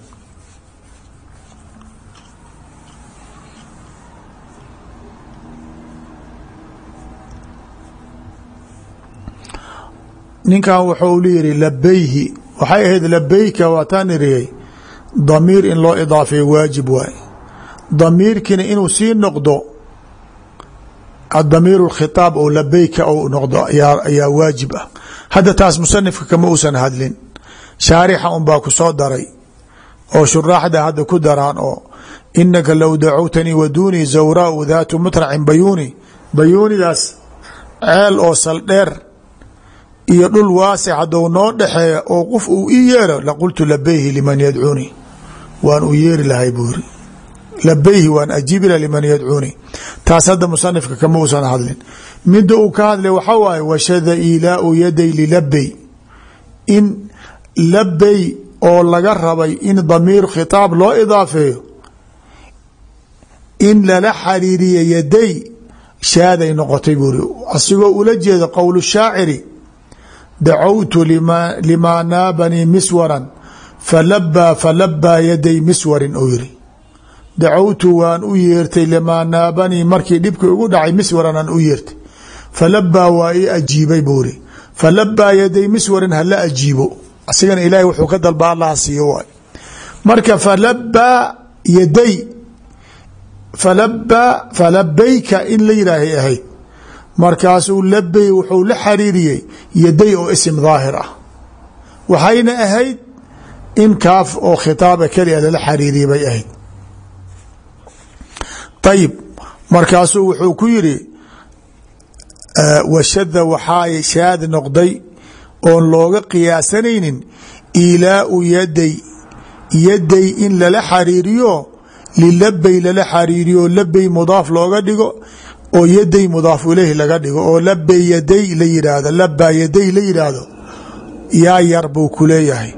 Speaker 1: ninkan wuxuu yihi labayhi waxay ahayd labayka waataan iriyey damiir in loo idaafeeyo waajib waay. Damiirkiina inuu sii noqdo adamiir اkhitaab oo labayka ou noqdo ayaa waajib ah. Hadda taas musanifka kama uusan hadlin. Shaarixa un baa ku soo daray oo shuraaxda hadda ku daraan oo inaka low dacowtanii waduunii zawraau daatu mutracin bayuuni. Bayuunidaas ceel oo saldheer iyo dhul waasic haddou noo dhexeeya oo qof uu ii yeero laqultu labayhi liman yadcuunii waan u yeeri lahay buu yiri labayhi waan ajiibi lah liman yadcuunii taas hadda musanifka kama uusan hadlin. Mida uu ka hadlay waxaa waaye washada ilaau yaday lilabey. In labey oo laga rabay in damiir khitaab loo idaafeeyo in lala xariiriya yaday shaaday noqotay buuri asigoo ula jeeda qowl shaaciri dacawtu limaa naabanii miswaran falabaa falabaa yaday miswarin ou yiri dacawtu waan u yeertay limaa naabanii markii dhibkii ugu dhacay miswaran aan u yeertay falabaa waa ii ajiibay buuri falabaa yaday miswarin hala ajiibo asigana ilaahay wuxuu ka dalba allaha siiyo waay marka falabaa yaday in la yihaahay ahayd markaasuu labey wuxuu la xariiriyey yaday oo isim daahir ah. Waxayna ahayd in kaaf oo khitaaba kelia lala xariiriyay bay ahayd. Ayib markaasuu wuxuu ku yiri washada waxaa shaad noqday oon looga qiyaasanaynin ilaau yaday yaday in lala xariiriyo lilabey lala xariiriyo labey mudaaf looga dhigo oo yaday mudaaf ileyh laga dhigo oo labey yaday la yidhaahdo labaa yaday la yidhaahdo yaa yar buu ku leeyahay.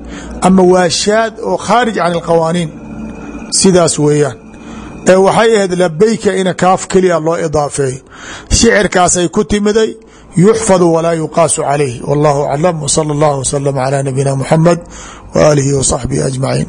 Speaker 1: Ama waa shaad oo khaarij can alqawaaniin sidaas weeyaan. Ee waxay ahayd labeyka ina kaaf keliya loo idaafeeyo shicirkaasay ku timiday yuxfadu walaa yuqaasu calayh wallahu aclam wsala allahu wslama calaa nabiyina muxamed waaalihi wa saxbihi ajmaciin